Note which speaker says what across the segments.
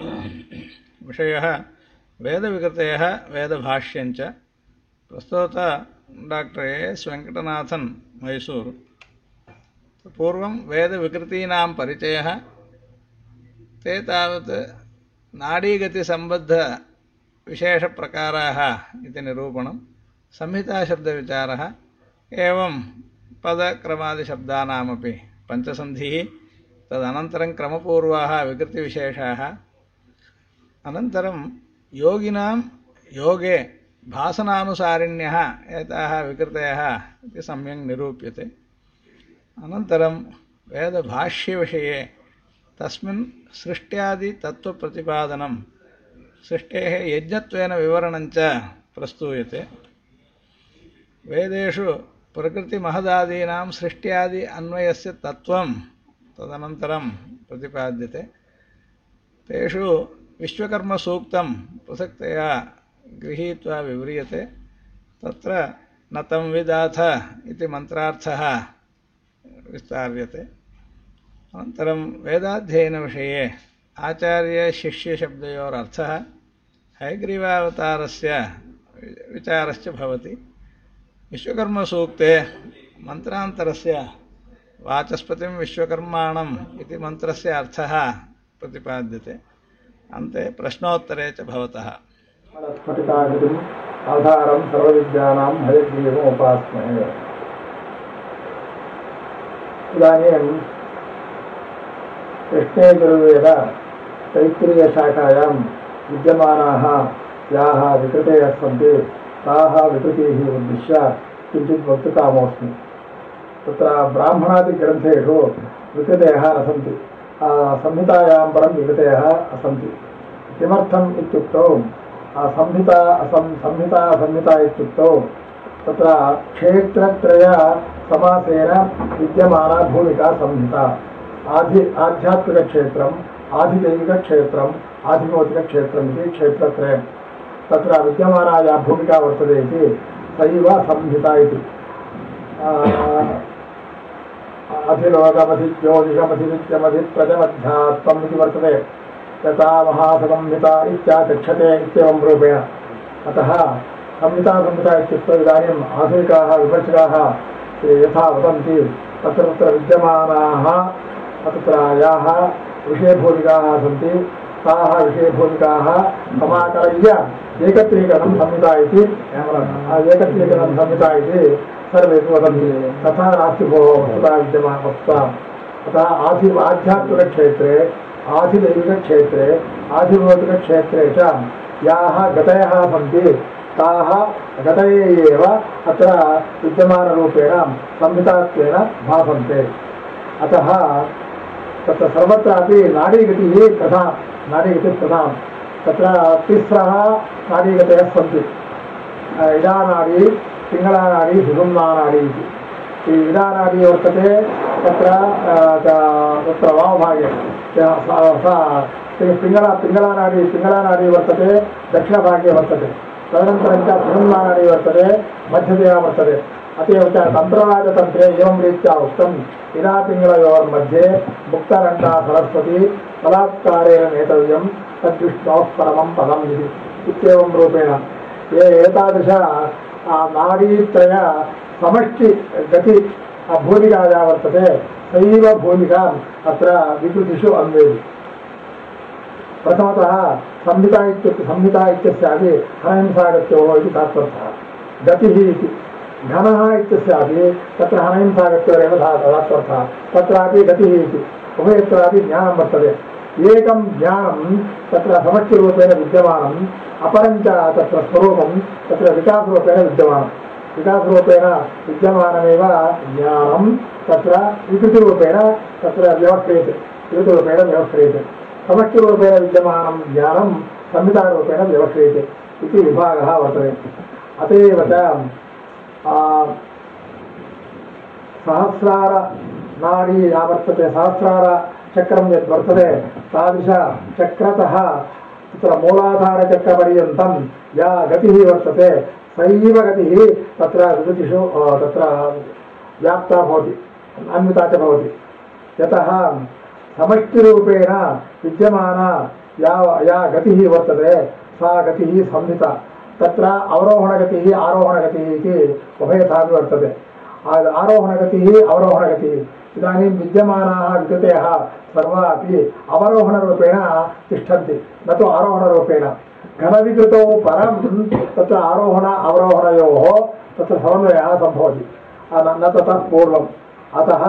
Speaker 1: विषयः वेदविकृतयः वेदभाष्यञ्च प्रस्तुत doctor A S Venkatanathan Mysuru पूर्वं वेदविकृतीनां परिचयः ते तावत् नाडीगतिसम्बद्धविशेषप्रकाराः इति निरूपणं संहिताशब्दविचारः एवं पदक्रमादिशब्दानामपि पञ्चसन्धिः तदनन्तरं क्रमपूर्वाः विकृतिविशेषाः अनन्तरं योगिनां योगे भासनानुसारिण्यः एताः विकृतयः इति सम्यक् निरूप्यते अनन्तरं वेदभाष्यविषये तस्मिन् सृष्ट्यादितत्त्वप्रतिपादनं सृष्टेः यज्ञत्वेन विवरणञ्च प्रस्तूयते वेदेषु प्रकृतिमहदादीनां सृष्ट्यादि अन्वयस्य तत्त्वं तदनन्तरं प्रतिपाद्यते तेषु विश्वकर्मसूक्तं पृथक्तया गृहीत्वा विव्रियते। तत्र न तं विदाथ इति मन्त्रार्थः विस्तार्यते। अनन्तरं वेदाध्ययनविषये आचार्यशिष्यशब्दयोरर्थः हैग्रीवावतारस्य विचारश्च भवति। विश्वकर्मसूक्ते मन्त्रान्तरस्य वाचस्पतिं विश्वकर्माणम् इति मन्त्रस्य अर्थः प्रतिपाद्यते। अन्ते प्रश्नोत्तरे च भवतः।
Speaker 2: आधारं सर्वविद्यानां हयग्रीवमुपास्महे इदानीं कृष्णेजुर्वेद तैत्तिरीयशाखायां विद्यमानाः याः विकृतयः सन्ति, ताः उद्दिश्य किञ्चित् वक्तुकामोऽस्मि। तत्र ब्राह्मणादिग्रन्थेषु विकृतयः न सन्ति। संहितायां परं विकृतयः सन्ति किमर्थम् इत्युक्तौ? संहिता असं संहिता संहिता इत्युक्तौ। तत्र क्षेत्रत्रय समासेन विद्यमाना भूमिका संहिता। आधि, आध्यात्मिकक्षेत्रम्, आधिदैविकक्षेत्रम्, आधिभौतिकक्षेत्रम् इति क्षेत्रत्रयं तत्र विद्यमाना या भूमिका वर्तते इति सैव संहिता इति। अधिलोकमधिज्योतिषमधिनित्यमधिप्रजमध्यात्मम् इति वर्तते। यथा महासंहिता इत्याचक्षते इत्येवं रूपेण। अतः संहिता संहिता इत्युक्तौ इदानीम् आधुनिकाः विमर्शकाः यथा वदन्ति तत्र तत्र विद्यमानाः तत्र याः विषयभूमिकाः सन्ति ताः विषयभूमिकाः समाकलय्य एकत्रीकरणं संहिता इति एकत्रीकरणं संहिता इति तथा नास्ति भोः अतः आधि आध्यात्मिकक्षेत्रे आधिदैविकक्षेत्रे आधिभौतिकक्षेत्रे च याः गतयः सन्ति, ताः गतये एव अत्र विद्यमानरूपेण, संहितात्वेन भासन्ते। अतः तत्र सर्वत्रापि नाडीगतिः कथा, नाडीगतिः प्रधानं। तत्र तिस्रः नाडीगतयः सन्ति। इडानाडी पिङ्गळानाडी सुषुम्नानाडी इति इडानाडी वर्तते, तत्र तत्र वामभागे। पिङ्गला पिङ्गलानाडी पिङ्गलानाडी वर्तते, दक्षिणभागे वर्तते। तदनन्तरं च सुषुम्नानाडी वर्तते मध्यतया वर्तते। अत एव च तन्त्रराजतन्त्रे एवं रीत्या उक्तम् इडापिङ्गलयोर्मध्ये मुक्तरण्डा सरस्वती बलात्कारेण नेतव्यं तद्विष्णोः परमं पदम् इति। इत्येवं रूपेण। ये एतादृश नाडीत्रय समष्टि गति भूमिका या वर्तते सैव भूमिकाम् अत्र विकृतिषु अन्वेति प्रथमतः संहिता इत्युक्ते संहिता इत्यस्यापि हनहिंसागत्योः इति तात्पर्यः गतिः इति घनः इत्यस्यापि तत्र हनहिंसागत्योरेव तात्पर्यः तत्रापि गतिः इति उभयत्रापि ज्ञानं वर्तते एकं ज्ञानं तत्र समष्टिरूपेण विद्यमानम् अपरं च तत्र स्वरूपं तत्र विकासरूपेण विद्यमानं विकासरूपेण विद्यमानमेव ज्ञानं, तत्र विकृतिरूपेण तत्र व्यवह्रियते विकृतिरूपेण व्यवह्रियते समष्टिरूपेण विद्यमानं ज्ञानं संहितारूपेण व्यवह्रियते इति विभागः वर्तते। अत एव च सहस्रारनाडी या वर्तते सहस्रारचक्रं यद् वर्तते तादृशचक्रतः तत्र मूलाधारचक्रपर्यन्तं या गतिः वर्तते सैव गतिः तत्र विकृतिषु तत्र व्याप्ता भवति अन्विता च भवति यतः समष्टिरूपेण विद्यमाना या या गतिः वर्तते सा गतिः संहिता तत्र अवरोहणगतिः आरोहणगतिः इति उभयथापि वर्तते आ- आरोहणगतिः अवरोहणगतिः इदानीं विद्यमानाः विकृतयः सर्वाः अपि अवरोहणरूपेण तिष्ठन्ति, न तु आरोहणरूपेण। घनविकृतौ परं तत्र आरोहण अवरोहणयोः तत्र समन्वयः सम्भवति, न ततः पूर्वम्। अतः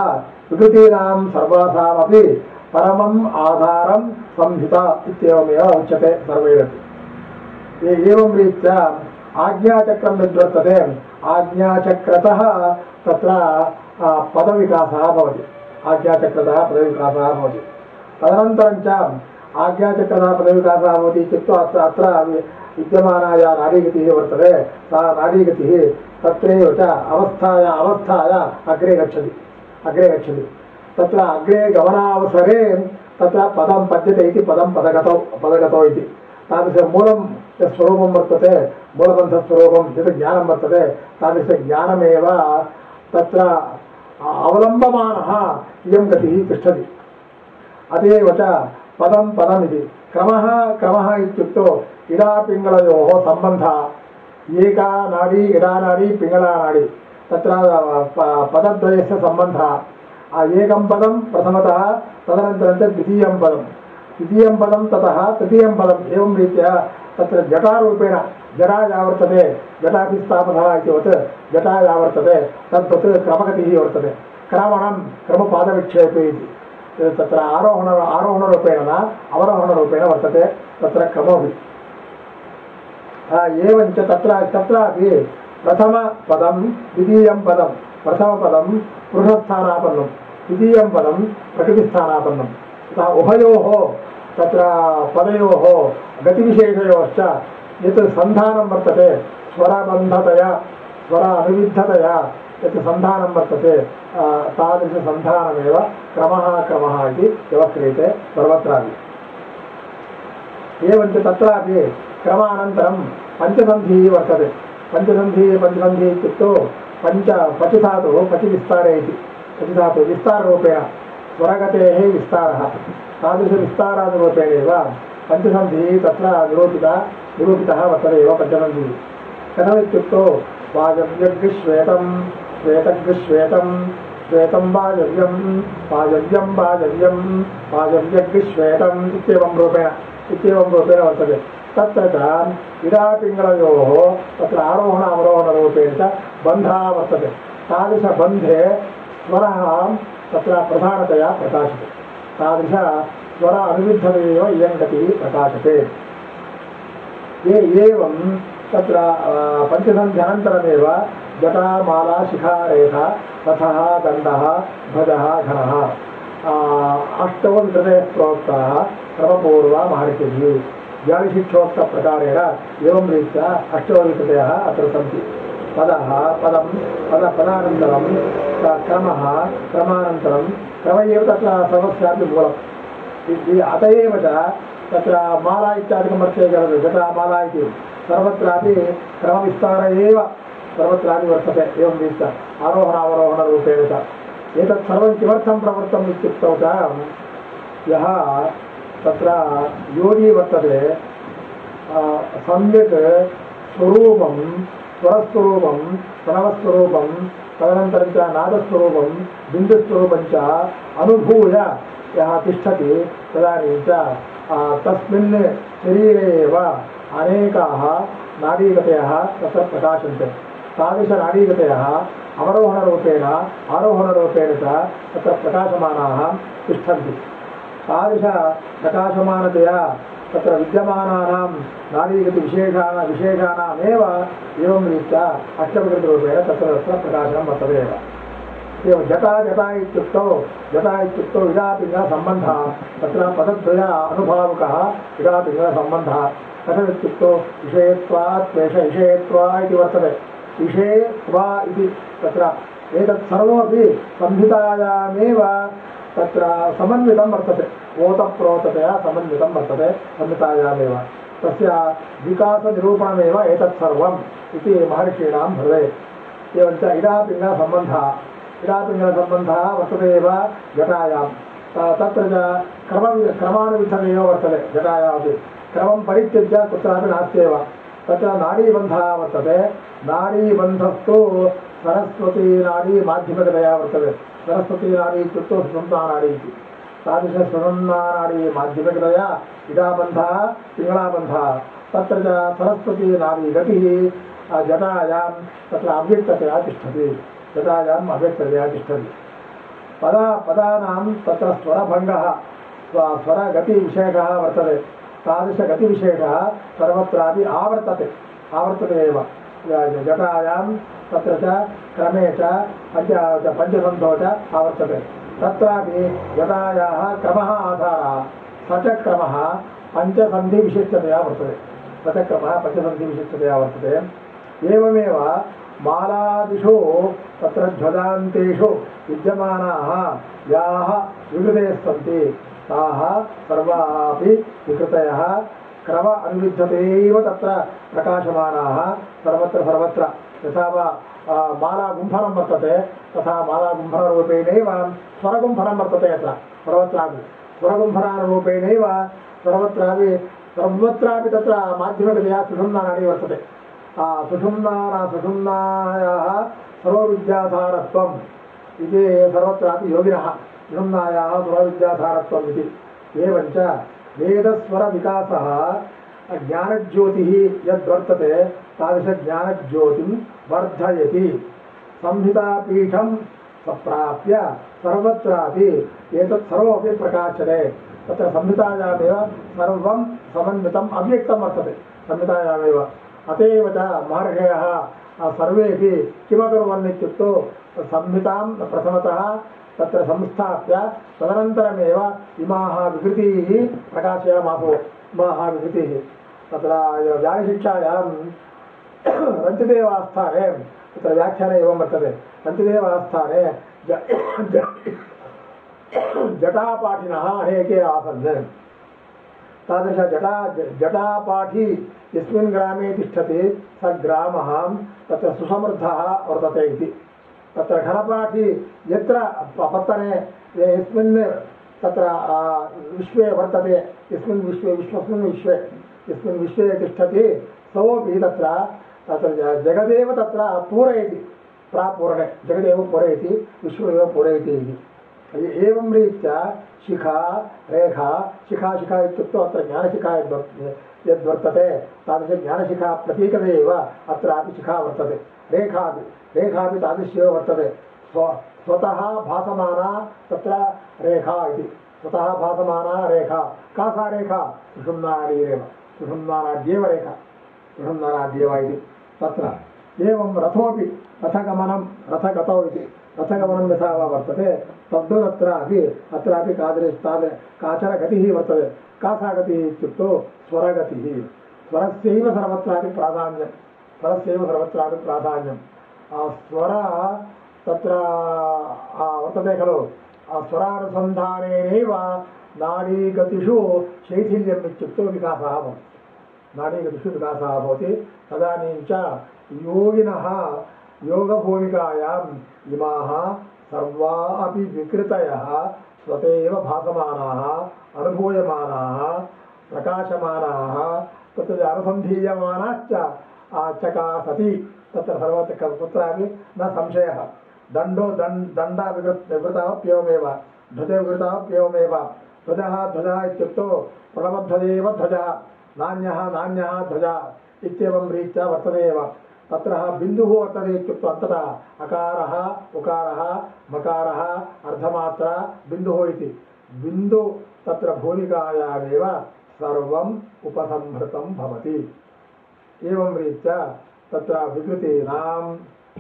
Speaker 2: विकृतीनां सर्वासामपि परमम् आधारं संहिता इत्येवमेव उच्यते सर्वैरपि। एवं रीत्या आज्ञाचक्रं यद्वर्तते आज्ञाचक्रतः तत्र पदविकासः भवति आज्ञाचक्रतः पदविकासः भवति तदनन्तरं च आज्ञाचक्रतः पदविकासः भवति इत्युक्तौ अत्र अत्र वि- विद्यमाना या नाडीगतिः वर्तते सा नाडीगतिः तत्रैव च अवस्थाय अवस्थाय अग्रे गच्छति अग्रे गच्छति तत्र अग्रे गमनावसरे तत्र पदं पद्यते इति पदं पदगतौ पदगतौ इति तादृशं मूलं यत् स्वरूपं वर्तते मूलबन्धस्वरूपं यत् ज्ञानं वर्तते तादृशज्ञानमेव तत्र अवलम्बमानः इयं गतिः तिष्ठति। अतएव च पदं पदमिति। क्रमः क्रमः इत्युक्तौ इडापिङ्गलयोः सम्बन्धः। एका नाडी इडानाडी पिङ्गलानाडी तत्र, प- पदद्वयस्य सम्बन्धः। आ, एकं पदं प्रथमतः, तदनन्तरं च द्वितीयं पदं। द्वितीयं पदं ततः, तृतीयं पदम् एवं रीत्या तत्र जटारूपेण जटा या वर्तते जटाभिस्थापनः इतिवत् जटा या वर्तते तद्वत् क्रमगतिः वर्तते। क्रमणं क्रमपादविक्षेपे इति। तत्र आरोहण, आरोहणरूपेण न, अवरोहणरूपेण वर्तते, तत्र क्रमोऽपि। एवञ्च तत्र, तत्रापि प्रथमपदं द्वितीयं पदं, प्रथमपदं पुरुषस्थानापन्नं द्वितीयं पदं प्रकृतिस्थानापन्नं तथा उभयोः तत्र पदयोः गतिविशेषयोश्च यत् सन्धानं वर्तते, स्वरबन्धतया स्वर अनुविद्धतया यत् सन्धानं वर्तते तादृशसन्धानमेव क्रमः क्रमः इति व्यवह्रियते सर्वत्रापि। एवञ्च तत्रापि क्रमानन्तरं पञ्चसन्धिः वर्तते। पञ्चसन्धिः पञ्चसन्धिः इत्युक्तौ पञ्च पचिधातुः पचिविस्तारे इति। पचिधातुः विस्ताररूपेण, स्वरगतेः विस्तारः। तादृशविस्तारादिरूपेणेव पञ्चसन्धिः तत्र निरूपिता निरूपितः वर्तते एव पञ्चसन्धिः। कथमित्युक्तौ वाजव्यग्श्वेतं श्वेतग्श्वेतं श्वेतं वाजव्यं वाजव्यं वाजव्यं वाजव्यग्श्वेतम् इत्येवं रूपेण इत्येवं रूपेण वर्तते। तत्र च इडापिङ्गलयोः तत्र आरोहण अवरोहणरूपेण च बन्धः वर्तते। तादृशबन्धे स्वरः तत्र प्रधानतया प्रकाशते। तादृश स्वर अनुविद्धमेव इयं गतिः प्रकाशते। ये एवं तत्र पञ्चसन्ध्यनन्तरमेव जटामाला शिखारेखा रथः, दण्डः, ध्वजः, घनः। अष्टौ विकृतयः प्रोक्ताः क्रमपूर्वा महर्षिः व्याविशिक्षोक्तप्रकारेण एवं रीत्या अष्टौ विकृतयः अत्र सन्ति। पदः पदं पद पदानन्तरं क- क्रमः क्रमानन्तरं क्रम एव तत्र सर्वस्यापि मूलम् इ- इ- अत एव च तत्र माला इत्यादिकं वर्तते खलु जटा माला इति सर्वत्रापि क्रमविस्तार एव सर्वत्रापि वर्तते एवं रीत्या आरोहणावरोहणरूपेण च एतत् सर्वं किमर्थं प्रवृत्तम् इत्युक्तौ च यः तत्र योगी वर्तते आ, सम्यक् स्वरूपं स्वरस्वरूपं, प्रणवस्वरूपं तदनन्तरं नादस्वरूपं बिन्दुस्वरूपं च अनुभूय यः तिष्ठति तदानीं च तस्मिन् शरीरे एव अनेकाः नाडीगतयः तत्र प्रकाशन्ते। तादृशनाडीगतयः अवरोहणरूपेण, आरोहणरूपेण च तत्र प्रकाशमानाः तिष्ठन्ति। तत्र विद्यमानानां नाडीगतिविशेषाणां विशेषाणामेव एवं रीत्या अष्टविकृतरूपेण तत्र तत्र प्रकाशनं वर्तते एव। एवं जटा जटा इत्युक्तौ जटा इत्युक्तौ इडापिङ्गलसम्बन्धः तत्र पदद्वय अनुभावकः इडापिङ्गलसम्बन्धः कथमित्युक्तौ विषयत्वात् क्लेश विषयत्वा इति वर्तते। विषयत्वा इति तत्र एतत् सर्वमपि संहितायामेव तत्र समन्वितं वर्तते। ओतप्रोततया समन्वितं वर्तते संहितायामेव तस्य विकासनिरूपणमेव एतत् सर्वम् इति महर्षीणां हृदये। एवञ्च इडापिङ्गलसम्बन्धः इडापिङ्गलसम्बन्धः वर्तते एव जटायां त- तत्र च क्रम क्रमानुविधमेव वर्तते जटायामपि। क्रमं परित्यज्य कुत्रापि नास्त्येव। तत्र नाडीबन्धः वर्तते। नाडीबन्धस्तु सरस्वती नाडी माध्यमिकतया वर्तते। सरस्वती नाडी इति तादृश सुषुम्ना नाडी माध्यमिकतया इडाबन्धः पिङ्गलाबन्धः तत्र च सरस्वती गतिः जटायां तत्र अव्यक्ततया तिष्ठति जटायाम् अव्यक्ततया तिष्ठति पदा पदानां तत्र स्वरभङ्गः स्व- स्वरगतिविशेषः वर्तते तादृशगतिविशेषः सर्वत्रापि आवर्तते आवर्तते एव जटायां तत्र च क्रमे च पञ्च पञ्चसन्धौ च आवर्तते। तत्रापि जटायाः क्रमः आधारः। स च क्रमः पञ्चसन्धिविशिष्टतया वर्तते। स च क्रमः पञ्चसन्धिविशिष्टतया वर्तते। एवमेव मालादिषु तत्र ध्वजान्तेषु विद्यमानाः याः विकृतयः सन्ति ताः सर्वाः अपि विकृतयः। क्रम अनुविद्धतेव तत्र प्रकाशमानाः सर्वत्र सर्वत्र यथा वा आ, मालागुम्फनं वर्तते तथा मालागुम्फनरूपेणैव स्वरगुम्फनं वर्तते यत्र सर्वत्रापि स्वरगुम्फनारूपेणैव सर्वत्रापि सर्वत्रापि तत्र माध्यमिकतया सुषुम्नानाडी वर्तते आ, सुषुम्नाना सुषुम्नायाः सर्वविद्याधारत्वम् इति सर्वत्रापि योगिनः सुषुम्नायाः सर्वविद्याधारत्वम् इति एवञ्च वेदस्वरविकासः। ज्ञानज्योतिः यद्वर्तते, तादृशज्ञानज्योतिं वर्धयति। संहितापीठं सम्प्राप्य सर्वत्रापि एतत् सर्वमपि प्रकाशते। तत्र संहितायामेव सर्वं समन्वितम्, अव्यक्तं वर्तते। संहितायामेव। अत एव च महर्षयः सर्वेपि किमकुर्वन् इत्युक्तौ, संहितां प्रथमतः तत्र संस्थाप्य तदनन्तरमेव इमाः विकृतीः प्रकाशयामासो। इमाः विकृतीः तत्र व्यायशिक्षायां रन्तिदेवास्थाने तत्र व्याख्याने एवं वर्तते। ज- जटापाठिनः अनेके आसन्। तादृश जटा जटापाठी यस्मिन् ग्रामे तिष्ठति स ग्रामः तत्र सुसमृद्धः वर्तते इति। तत्र घनपाठी यत्र पत्तने यस्मिन् तत्र विश्वे वर्तते, यस्मिन् विश्वे, विश्वस्मिन् विश्वे, यस्मिन् विश्वे तिष्ठति, सोऽपि तत्र तत्र जगदेव तत्र पूरयति, प्रापूरणे, जगदेव पूरयति विश्वमेव पूरयति इति। एवं रीत्या शिखा, रेखा, शिखा शिखा इत्युक्तौ अत्र ज्ञानशिखा यद्वर्- यद्वर्तते, तादृशज्ञानशिखा प्रतीकते एव, अत्रापि शिखा वर्तते। रेखापि रेखापि तादृश्येव वर्तते। स्व, स्वतः भासमाना तत्र रेखा इति। स्वतः भासमाना रेखा। का सा रेखा? सुषुम्नाडीरेव सुषुम्नानाड्येव रेखा। सुषुम्नानाड्येव इति। तत्र एवं रथोपि रथगमनं, रथगतौ इति। रथगमनं यथा वा वर्तते। तद्वत् अत्रापि कादृश, ताद वर्तते। का सा गतिः इत्युक्तौ? स्वरगतिः। स्वरस्यैव सर्वत्रापि प्राधान्यं। स्वरस्यैव सर्वत्रापि प्राधान्यं स्वर तत्र वर्तते खलु? स्वरानुसन्धानेनैव नाडीगतिषु शैथिल्यम् इत्युक्तौ विकासः भवति नाडीगतिषु विकासः भवति। तदानीं च योगिनः योगभूमिकायाम् इमाः सर्वा अपि विकृतयः, स्वतेव भासमानाः, अनुभूयमानाः, प्रकाशमानाः, तत्र अनुसन्धीयमानाश्च चका सति। तत्र सर्वत्र कुत्रापि न संशयः। दण्डो दण् दण्डः विकृ विवृतः ध्वजः विवृतः ध्वजः ध्वजः इत्युक्तौ प्रणवध्वजेव ध्वजः। नान्यः नान्यः ध्वजः इत्येवं रीत्या वर्तते एव। तत्र बिन्दुः वर्तते इत्युक्तौ अन्ततः अकारः, उकारः, मकारः, अर्धमात्रा, बिन्दुः इति। बिन्दु तत्र भूमिकायामेव सर्वम् भवति। एवं रीत्या तत्र विकृतीनां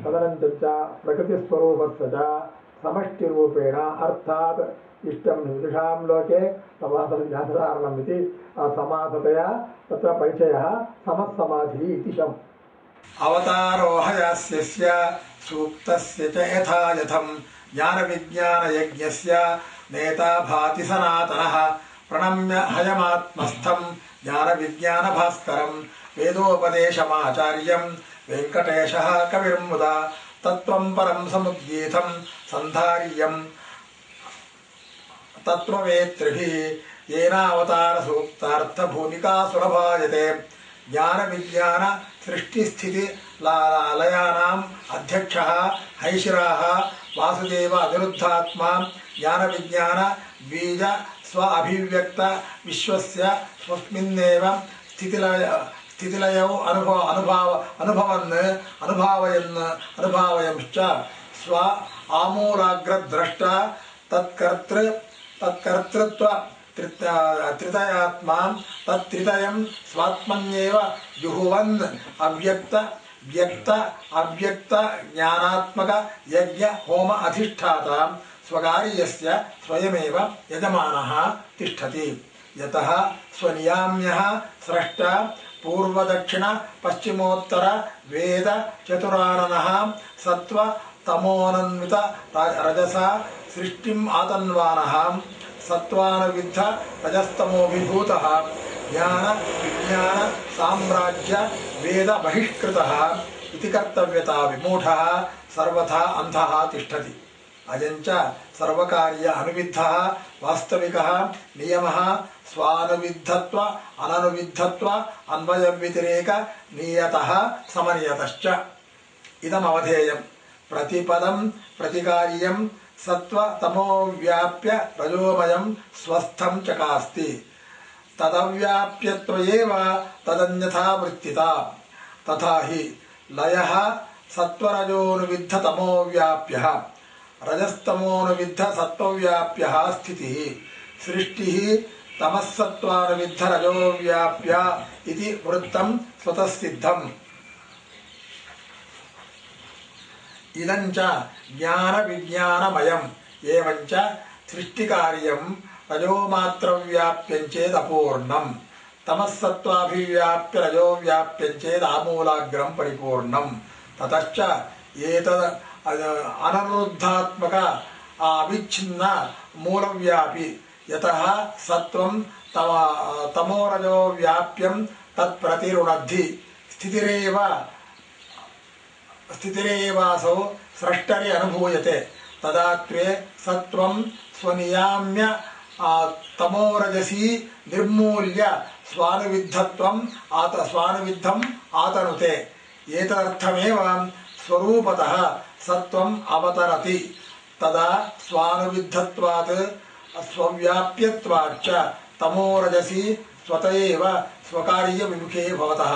Speaker 2: तदनन्तरं च प्रकृतिस्वरूपस्य च समष्टिरूपेण अर्थात् इष्टं विदुषां लोके समासञ्जाधारणम् इति समासतया तत्र परिचयः समस्समाधिः इति शम्।
Speaker 3: अवतारोहयास्यस्य, सूक्तस्य च यथा ज्ञानविज्ञानयज्ञस्य नेता भाति सनातनः, प्रणम्य हयमात्मस्थं ज्ञानविज्ञानभास्करं वेदोपदेशमाचार्यं वेङ्कटेशः कविर्मुदा तत्त्वं परं समुद्गीतं सन्धार्यं
Speaker 2: तत्त्ववेत्तृभिः येनावतारसूक्तार्थभूमिका सुलभायते ज्ञानविज्ञान सृष्टिस्थिति ला- लयानाम् अध्यक्षः हैशिराः वासुदेव अनिरुद्धात्मा ज्ञानविज्ञान बीज स्व अभिव्यक्त विश्वस्य स्वस्मिन्नेव स्थितिलय स्थितिलयौ अनुभव अनुभाव अनुभवन् अनुभावयन् अनुभावयंश्च। स्व आमूलाग्रद्रष्टा तत्कर्तृ तत्कर्तृत्व त्रित- त्रितयात्मा तत्त्रितयं स्वात्मन्येव जुहुवन्। अव्यक्त व्यक्त अव्यक्त ज्ञानात्मक यज्ञ होम अधिष्ठाता स्वकार्यस्य स्वयमेव यजमानः तिष्ठति। यतः स्वनियाम्यः स्रष्टा పూర్వదక్షిణ పశ్చిమోత్తర వేద చతురానన సత్వ తమోనన్విత రజస సృష్టిం ఆతన్వాన సత్వానవిద్ధ రజస్తమోభిభూత జ్ఞాన విజ్ఞాన సామ్రాజ్య వేద బహిష్కృత ఇది కర్తవ్యత విమూఢ సర్వథా అంధ తిష్టతి అయంచ సర్వకార్య అనువిద్ధ వాస్తవిక నియమ స్వానువిద్ధత్వ అననువిద్ధత్వ అన్వయ వ్యతిరేక నియత సమనియతశ్చ. ఇదమవధేయం. ప్రతిపదం ప్రతికార్యం సత్వతమో వ్యాప్య రజోమయం స్వస్థం చకాస్తి తదవ్యాప్యత్వయేవ తదన్యథా వృత్తిత. తథా హి లయ సత్వరజోనువిద్ధతమో వ్యాప్య రజస్తమోనువిద్ధ సత్వవ్యాప్య స్థితి. సృష్టి తమస్సత్వానువిద్ధరజో వ్యాప్య ఇది వృత్తం స్వతసిద్ధం. ఇదంచ జ్ఞాన విజ్ఞానమయం ఏవంచ సృష్టికార్యం రజోమాత్రవ్యాప్యంచేదపూర్ణం. తమస్సత్వాభివ్యాప్య రజోవ్యాప్యంచేదామూలాగ్రం పరిపూర్ణం. తతశ్చ ఏతద్ అనరుద్ధాత్మక అవిచ్ఛిన్న మూలవ్యాపి यतः सत्त्वं तम तमोरजो व्याप्यं तत्प्रतिरुणद्धि। स्थितिरेव, स्थितिरेवासौ स्रष्टरि अनुभूयते। तदा त्वे सत्त्वं स्वनियाम्य तमोरजसी निर्मूल्य स्वानुविद्धत्वम्, आत, स्वानुविद्धम् आतनुते। एतदर्थमेव स्वरूपतः सत्त्वम् अवतरति। तदा स्वानुविद्धत्वात् स्वव्याप्यत्वाच्च तमोरजसी स्वत एव स्वकार्यविमुखे भवतः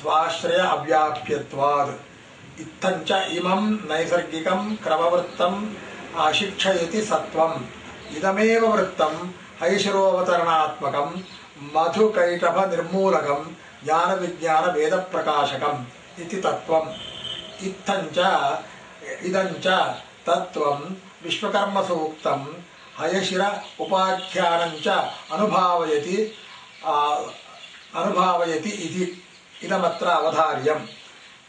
Speaker 2: स्वाश्रय अव्याप्यत्वात् इत्थञ्च इमं नैसर्गिकं क्रमवृत्तम् आशिक्षयति सत्त्वम् इदमेव वृत्तं हैशरोऽवतरणात्मकं मधुकैटभनिर्मूलकं ज्ञानविज्ञानवेदप्रकाशकम् इति तत्त्वम् इत्थञ्च इदञ्च तत्त्वं विश्वकर्मसूक्तं हयशिर उपाख्यानञ्च अनुभावयति अनुभावयति इति इदमत्र अवधार्यम्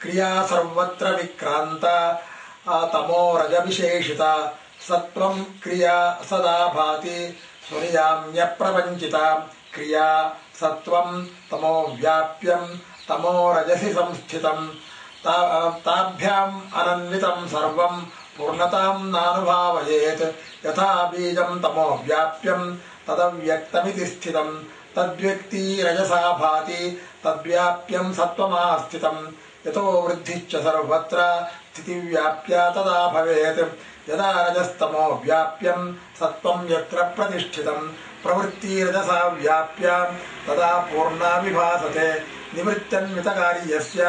Speaker 2: क्रिया सर्वत्र विक्रान्ता तमोरजविशेषिता सत्त्वं क्रिया सदा भाति स्वनियाम्यप्रपञ्चिता क्रिया सत्त्वं तमो व्याप्यं तमोरजसि संस्थितं ता ताभ्याम् अनन्वितं सर्वं पूर्णतां नानुभावयेत् यथा बीजं तमो व्याप्यं तदव्यक्तमिति स्थितं तद्व्यक्ती रजसा भाति तद्व्याप्यं सत्त्वमास्थितं यतो वृद्धिश्च सर्वत्र स्थितिव्याप्या तदा भवेत्। यदा रजस्तमो व्याप्यं सत्त्वं यत्र प्रतिष्ठितं प्रवृत्तिरजसा व्याप्या तदा पूर्णा विभासते निवृत्त्यन्वितकार्यस्य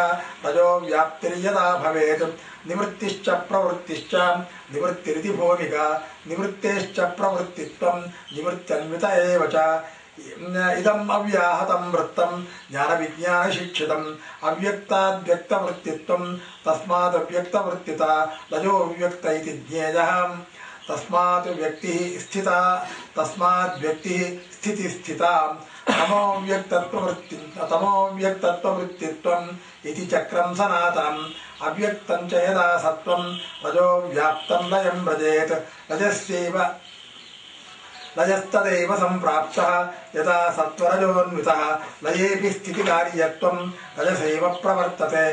Speaker 2: रजो व्याप्तिर्यदा भवेत्। निवृत्तिश्च प्रवृत्तिश्च निवृत्तिरिति भूमिका निवृत्तेश्च प्रवृत्तित्वं निवृत्त्यन्वित एव च। इदम् अव्याहतं वृत्तं ज्ञानविज्ञानशिक्षितम्। अव्यक्ताद्व्यक्तवृत्तित्वं तस्मादव्यक्तवृत्तिता लजो व्यक्त इति ज्ञेयः। तस्मात् व्यक्तिः स्थिता। तस्मात् व्यक्तिः स्थितिस्थिता। తమోవ్యక్తత్వవృత్తి తమోవ్యక్తత్వవృత్తిత్వం ఇది చక్రం సనాతనం అవ్యక్తం చ యదా సత్వం రజో వ్యాప్తం లయం వ్రజేత్ రజస్యైవ లయస్తదేవ సంప్రాప్త యథా సత్వరజోన్విత లయేపి స్థితికార్యత్వం రజసైవ ప్రవర్తతే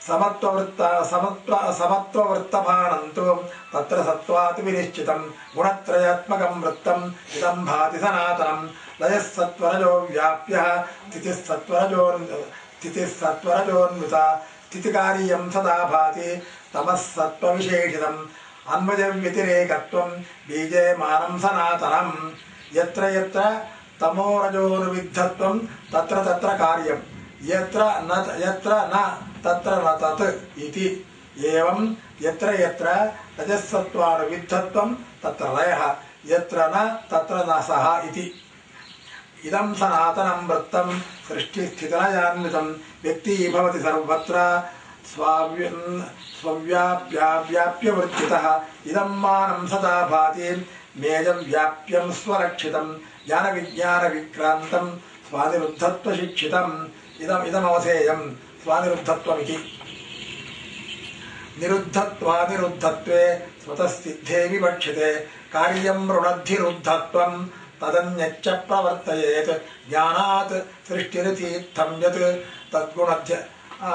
Speaker 2: సమత్వవృత్త సమత్వ సమత్వవృత్తమానంతో తత్ర సత్వాతి వినిశ్చితం గుణత్రయాత్మకం వృత్తం ఇదం భాతి సనాతనం लयस्सत्वरजो व्याप्यः तिथिस्सत्वरजो तिथिस्सत्वरजोन्मृता तिथिकार्यं सदा भाति, तमः सत्त्वविशेषितम्, अन्वयव्यतिरेकत्वं बीजे मानं सनातनं यत्र यत्र तमोरजोनुविद्धत्वं, तत्र तत्र कार्यं यत्र न यत्र न, तत्र न तत् इति। एवं यत्र यत्र रजस्सत्त्वानुविद्धत्वं तत्र लयः। यत्र न, तत्र न सः इति। ఇదం సనాతనం వృత్తం సృష్టిస్థితనయాన్వితం. వ్యక్తి భవతి సర్వత్ర స్వావ్య ఇదం మానం సదా భాతి మేజం వ్యాప్యం స్వరక్షితం. జ్ఞాన విజ్ఞాన విక్రాంతం స్వానిరుద్ధత్వ శిక్షితం ఇదం ఇదమవసేయం స్వానిరుద్ధత్వమితి. నిరుద్ధత్వానిరుద్ధత్వే స్వతస్థిద్ధే వివక్షితే కార్యం రుణద్ధిరుద్ధత్వం తదన్యచ్చ ప్రవర్తయేత్ జ్ఞానాత్ సృష్టిరితీర్థం యత్ తద్గుణధ్య ఆ,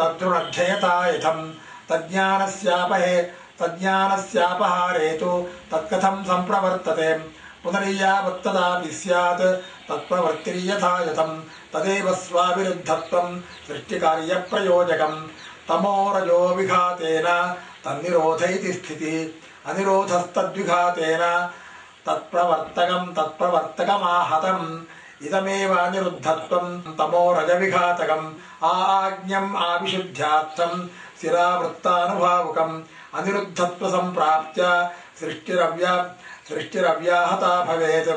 Speaker 2: తద్గుణధ్యయతాయథం తజ్ఞానస్యాపహే తజ్ఞానస్యాపహారేతు తత్కథం సంప్రవర్తతే పునరీయావత్తదాపి స్యాత్ తత్ప్రవర్తిర్యథాయథం తదేవ స్వావిరుద్ధత్వం సృష్టికార్యప్రయోజకం తమోరజో విఘాతేన తన్నిరోధైతి స్థితి అనిరోధస్తద్విఘాతేన తత్ప్రవర్తకం తత్ప్రవర్తకమాహతం ఇదమేవ तत्प्रवर्तकं तत्प्रवर्तकमाहतम् इदमेव अनिरुद्धत्वं तमोरजविघातकम् आज्ञम् आविशुद्ध्यात्थम् स्थिरावृत्तानुभावुकम् अनिरुद्धत्वसम्प्राप्य सृष्टिरव्या सृष्टिरव्याहता भवेत्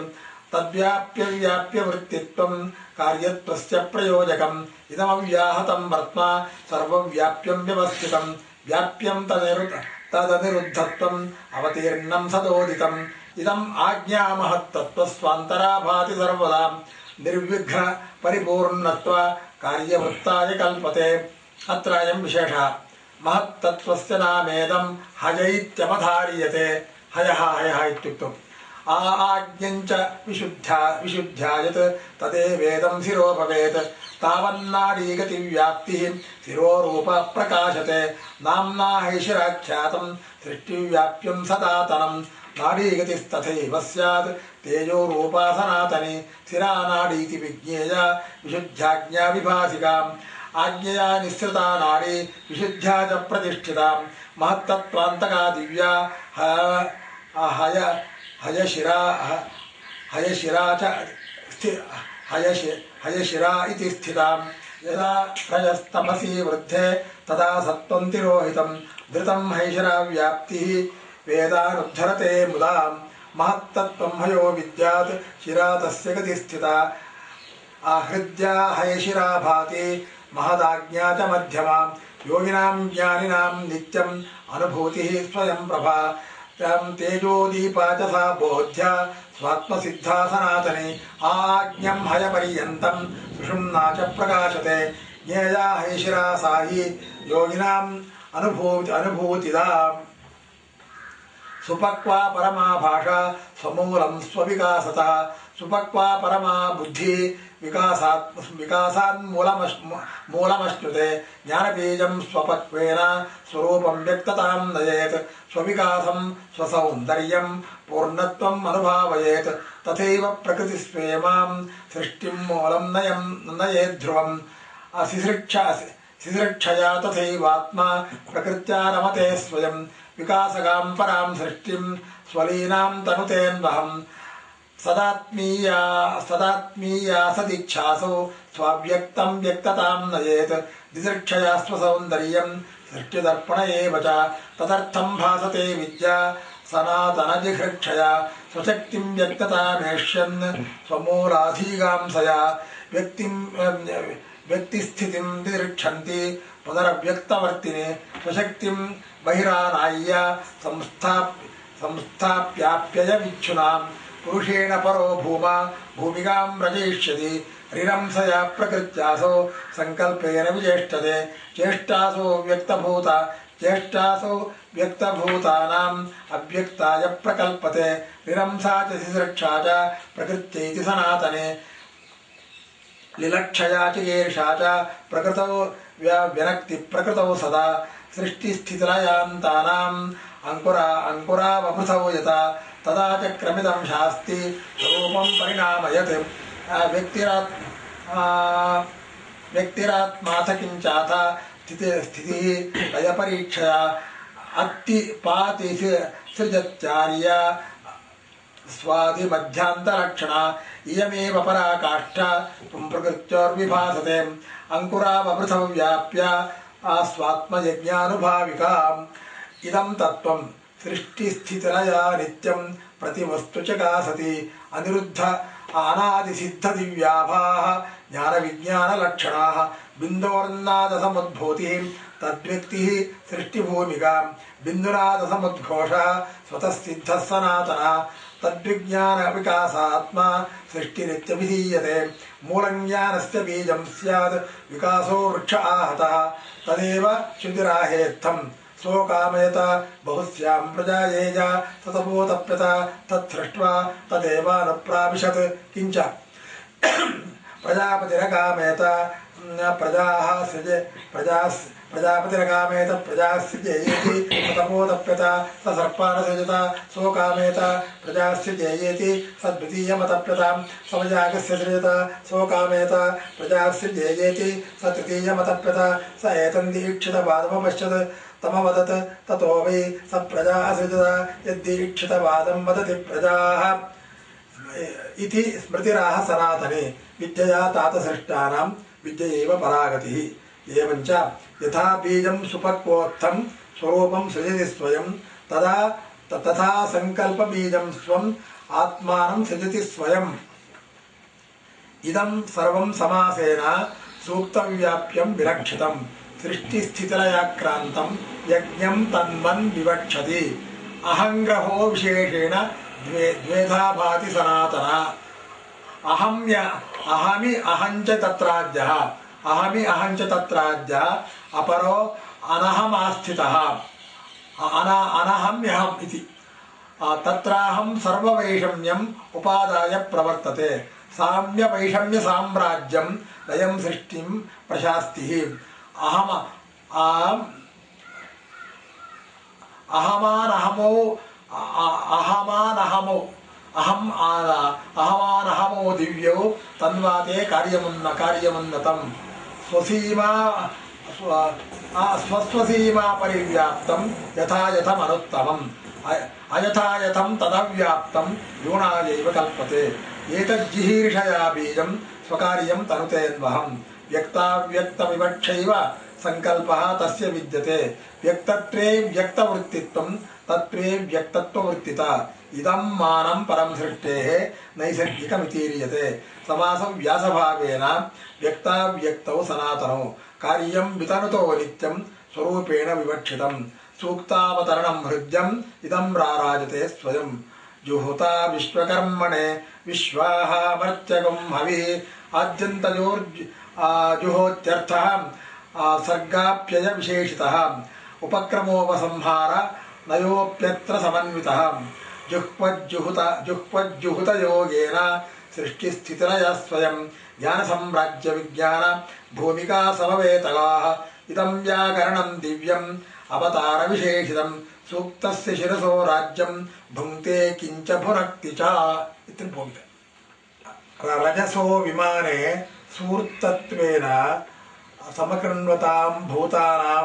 Speaker 2: तद्व्याप्यव्याप्यवृत्तित्वं कार्यत्वस्य प्रयोजकम् इदमव्याहतं वर्त्मा सर्वव्याप्यं व्यवस्थितं व्याप्यं तदनिरु तदनिरुद्धत्वम् अवतीर्णं सदोदितम् इदम् आज्ञामहत्तत्त्वस्त्वान्तरा भाति सर्वदा निर्विघ्न परिपूर्णत्व कार्यवृत्ताय कल्पते। अत्रायं विशेषः। महत्तत्त्वस्य नामेदं हज इत्यवधार्यते हयः हयः इत्युक्तौ। आ आज्ञञ्च विशुद्ध्या विशुद्ध्यायत्। तदेवेदं शिरो भवेत्। तावन्नाडीगतिव्याप्तिः शिरोरूपः प्रकाशते। नाम्ना हैशिराख्यातं सृष्टिव्याप्यं सदातनम्। नाडीगतिस्तथैव स्यात्। तेजोरूपासनातने स्थिरा नाडीति विज्ञेय विशुद्ध्याज्ञा विशुद्ध्याज्ञाविभासिकाम्। आज्ञया निःसृता नाडी विशुद्ध्या च प्रतिष्ठिताम् महत्तत्प्रान्तका दिव्या हय, हयशिरा हयशिरा च स्थि, हयशि, हयशिरा इति स्थिताम्। यदा रजस्तमसि वृद्धे तदा सत्त्वन्तिरोहितम् धृतम् हैशिराव्याप्तिः वेदानुद्धरते मुदा महत्तत्ब्रह्मयो विद्यात् शिरा तस्य गतिस्थिता आहृद्या हयशिरा भाति महदाज्ञा च मध्यमा। योगिनां ज्ञानिनां नित्यम् अनुभूतिः स्वयं प्रभा। तां तेजोदीपा च सा बोध्या स्वात्मसिद्धा स्वात्मसिद्धासनाथनि आज्ञं हयपर्यन्तं सुषुम्ना च प्रकाशते। ज्ञेया हैशिरा सा योगिनाम् अनुभू अनुभूतिदा सुपक्वा परमा भाषा स्वमूलम् स्वविकासतः। सुपक्वा परमा बुद्धिः विकासात् विकासान्मूलमश् मूलमश्नुते। ज्ञानबीजम् स्वपक्त्वेन स्वरूपम् व्यक्तताम् नयेत्। स्वविकासम् स्वसौन्दर्यम् पूर्णत्वम् अनुभावयेत्। तथैव प्रकृतिस्वेमाम् सृष्टिम् मूलम् नयम् नयेद्ध्रुवम् असिसृक्ष सिसृक्षया तथैवात्मा प्रकृत्या रमते स्वयम्। विकासकाम् पराम् सृष्टिम् स्वलीनाम् तनुतेऽन्वहम्। सदात्मीया सदात्मीया सदीच्छासौ, स्वाव्यक्तम् व्यक्तताम् नयेत्। दिदृक्षया स्वसौन्दर्यम् सृष्टिदर्पण एव च। तदर्थम् भासते विद्या सनातनजिघृक्षया स्वशक्तिम् व्यक्ततामेष्यन् स्वमूलाधीगांसया व्यक्तिम् अं, व्यक्तिस्थितिम् दिदृक्षन्ति उदरव्यक्तवर्तिने स्वशक्तिं बहिरानाय्य संस्थाप्य संस्थाप्याप्ययविच्छुनां पुरुषेण परो भूम भूमिका रचयिष्य रिरंसया प्रकृत्यासो संकल्पेन विचेष्टते चेष्टासो व्यक्तभूत ज्येष्ठासौ व्यक्तभूतानाम् अव्यक्ताय प्रकल्पते। निरंसा च शिसृक्षा च प्रकृत्यैति सनातने। लिलक्षया च ईर्षा च प्रकृतौ व्यनक्ति व्यनक्तिप्रकृतौ सदा सृष्टिस्थितिलयान्तानाम् अङ्कुरा अङ्कुरावपृथौ यथा तदा च क्रमितं शास्ति रूपं परिणामयत्। व्यक्तिरात् व्यक्तिरात्माथ किञ्चाथ स्थिति, स्थितिः लयपरीक्षया अत्तिपाति सृजत्यार्य स्वादिमध्यान्तलक्षणा इयमेव पराकाष्ठा पुं प्रकृत्योर्विभासते। अङ्कुरावपृथं व्याप्य स्वात्मयज्ञानुभाविकाम् इदं तत्त्वं सृष्टिस्थितिलया नित्यं प्रतिवस्तु च का सति अनिरुद्ध अनादिसिद्धदिव्याभाः ज्ञानविज्ञानलक्षणाः बिन्दोर्नादसमुद्भूतिः तद्व्यक्तिः सृष्टिभूमिका बिन्दुनादसमुद्घोषः स्वतः सिद्धः सनातनः तद्विज्ञानविकासात्मा सृष्टिरित्यभिधीयते मूलज्ञानस्य बीजं स्यात्। विकासो वृक्ष आहतः। तदेव प्रजा स्वकामयत बहुस्यां तत्वा ततपोतप्यत तत्सृष्ट्वा किंच प्रजापतिर प्रजापतिरकामेत प्रजा सृज प्रजा प्रजापतिरकामेत प्रजाः सृजयेति ततपोतप्यत स सर्पानसृजत स्वकामेत प्रजाः सृजयेति स द्वितीयमतप्यतां समजागस्य सृजत स्वकामेत प्रजाः सृजयेति स तृतीयमतप्यत स एतन्दीक्षितपादमपश्यत् तमवदत् ततो वै स प्रजा असृजत यद्दीक्षितवादं वदति प्रजाः। इति स्मृतिराह सनातने विद्यया तातसृष्टानां विद्यैव परागतिः एवञ्च यथा बीजं सुपक्वोत्थं स्वरूपं सृजति स्वयं तदा त- तथा सङ्कल्पबीजं स्वम् आत्मानं सृजति स्वयम् इदं सर्वं समासेन सूक्तव्याप्यं विलक्षितं सृष्टिस्थितिलयाक्रान्तं यज्ञं तन्वन् विवक्षति अहङ्ग्रहो विशेषेण द्वे द्वेधा भाति सनातनः अहम्य अहमि अहञ्च तत्राज्यः अहमि अहञ्च तत्राज्यः अपरो अनहमास्थितः। अन अनहम्यहम् इति। तत्राहं सर्ववैषम्यम् उपादाय प्रवर्तते। साम्यवैषम्यसाम्राज्यं लयं सृष्टिं प्रशास्तिः। अहम अहमानहमो अहमानहमो, अहम् अहमानहमो दिव्यौ तन्वाते कार्यमुन्न कार्यमुन्नतं स्वसीमा स्वस्वसीमा परिव्याप्तं, यथा यथमनुत्तमम्। अयथा यथं तदव्याप्तं यूणायैव कल्पते। एतज्जिहीर्षया बीजं स्वकार्यं तनुतेन्वहं व्यक्ताव्यक्तविवक्षैव सङ्कल्पः तस्य विद्यते। व्यक्तत्वे व्यक्तवृत्तित्वं, तत्त्वे व्यक्तत्ववृत्तिता। इदं मानं परं सृष्टेः नैसर्गिकमितीर्यते। व्यासभावेन व्यक्ताव्यक्तौ सनातनौ। कार्यं वितनुतो नित्यं स्वरूपेण विवक्षितं। सूक्तावतरणं हृद्यम् इदं राराजते स्वयं। जुहुता विश्वकर्मणे विश्वाहामर्त्यगं हविः। आद्यन्तयोर्जु जुहोत्यर्थः सर्गाप्ययविशेषितः। उपक्रमोपसंहार नयोऽप्यत्र समन्वितः। जुह्वज्जुहुत जुह्वज्जुहुतयोगेन सृष्टिस्थितिलयः स्वयं ज्ञानसम्राज्यविज्ञान भूमिका समवेतगाः इदं व्याकरणं दिव्यम् अवतारविशेषितं सूक्तस्य शिरसो राज्यं भुङ्क्ते किञ्च भुनक्ति च इति रजसो विमाने सूर्तत्वेन समकृण्वतां भूतानां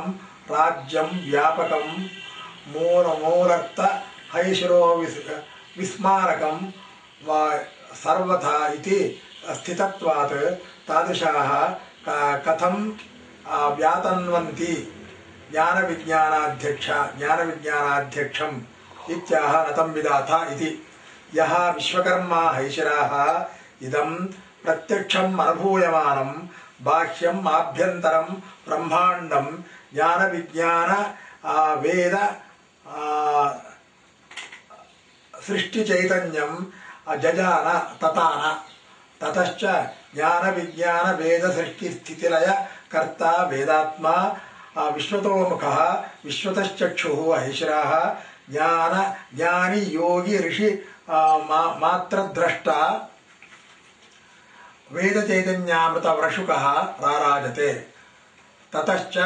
Speaker 2: राज्यं व्यापकं मूलमूलर्थ हैशिरो विस् विस्मारकं वा सर्वथा इति स्थितत्वात् तादृशाः कथं व्यातन्वन्ति ज्ञानविज्ञानाध्यक्ष ज्ञानविज्ञानाध्यक्षम् इत्याह नतं विधाता इति। यः विश्वकर्मा हैशिराः इदं प्रत्यक्षम् अनुभूयमानं बाह्यम् आभ्यन्तरं ब्रह्माण्डं ज्ञानविज्ञान वेद आ, सृष्टिचैतन्यं जजान ततान ततश्च ज्ञानविज्ञान वेद सृष्टिस्थितिलय कर्ता वेदात्मा विश्वतोमुखः विश्वतश्चक्षुः ऐश्वराः ज्ञान ज्ञानी योगी ऋषि मा मात्रद्रष्टा। वेदचैतन्यामृतव्रषुकः राराजते ततश्च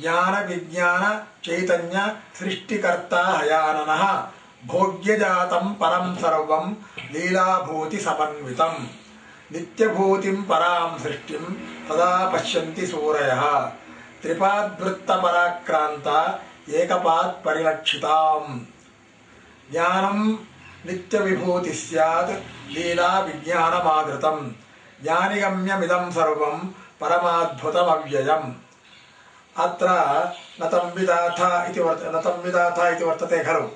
Speaker 2: జ్ఞాన విజ్ఞాన చైతన్య సృష్టికర్త హయానన భోగ్యజాతం పరం సర్వం లీలాభూతి సమన్వితం నిత్యభూతిం పరాం సృష్టిం తదా పశ్యంతి సూరయ. త్రిపాద్వృత్తపరాక్రాంత ఏకపాత్ పరిలక్షితాం జ్ఞానం నిత్య విభూతి సత్ లీలా విజ్ఞానమాదృతం జ్ఞానిగమ్యమిదం సర్వం పరమాద్భుతమవ్యయం. अत्र न इति वर्त न इति वर्तते खलु।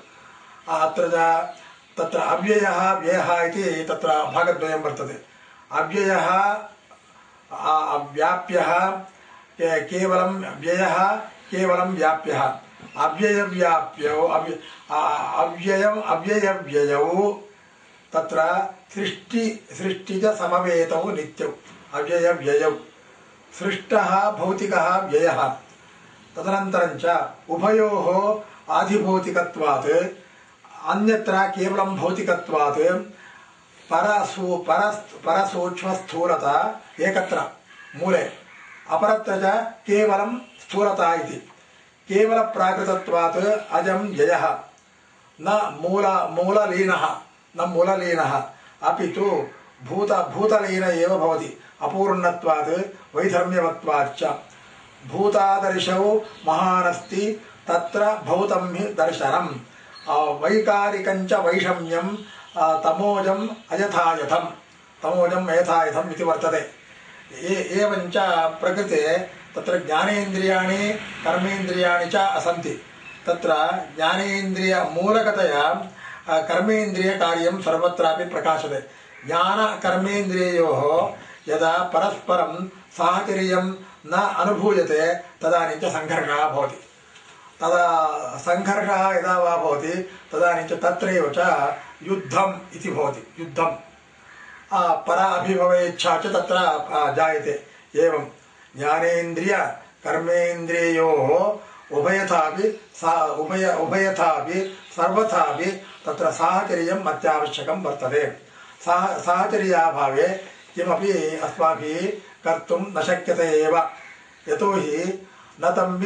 Speaker 2: अत्र च तत्र अव्ययः व्ययः इति तत्र भागद्वयं वर्तते। अव्ययः व्याप्यः केवलं व्ययः, केवलं व्याप्यः। अव्ययव्याप्यौ, अव्य अव्ययम्, अव्ययव्ययौ तत्र सृष्टि, सृष्टिज समवेतौ नित्यौ। अव्ययव्ययौ। सृष्टः, भौतिकः, व्ययः। तदनन्तरं च उभयोः आधिभौतिकत्वात्, अन्यत्र केवलं भौतिकत्वात्, परसू, परस्, परसूक्ष्मस्थूलता एकत्र, मूले। अपरत्र च केवलं स्थूलता इति। केवलप्राकृतत्वात् अजं व्ययः न मूल, मूललीनः, न मूललीनः। अपि तु भूत, भूतलीन एव भवति। अपूर्णत्वात्, वैधर्म्यवत्वाच्च। भूतादर्शौ महानस्ति तत्र भौतं हि दर्शनम्। वैकारिकञ्च वैषम्यं तमोजम् अयथायथं तमोजम् अयथायथम् इति वर्तते। एवञ्च प्रकृते तत्र ज्ञानेन्द्रियाणि, कर्मेन्द्रियाणि च सन्ति तत्र ज्ञानेन्द्रियमूलकतया कर्मेन्द्रियकार्यं सर्वत्रापि प्रकाशते। ज्ञानकर्मेन्द्रिययोः यदा परस्परं साहचर्यं न अनुभूयते तदानीं च सङ्घर्षः भवति। तदा सङ्घर्षः यदा वा भवति तदानीं च तत्रैव च युद्धम् इति भवति युद्धं परा अभिभवेच्छा च तत्र जायते। एवं ज्ञानेन्द्रिय कर्मेन्द्रिययोः उभयथापि सा, उभय, उभयथापि, सर्वथापि तत्र साहचर्यम् अत्यावश्यकं वर्तते। साह, साहचर्याभावे किमपि अस्माभिः कर्तुं न शक्यते एव। यतोहि न तं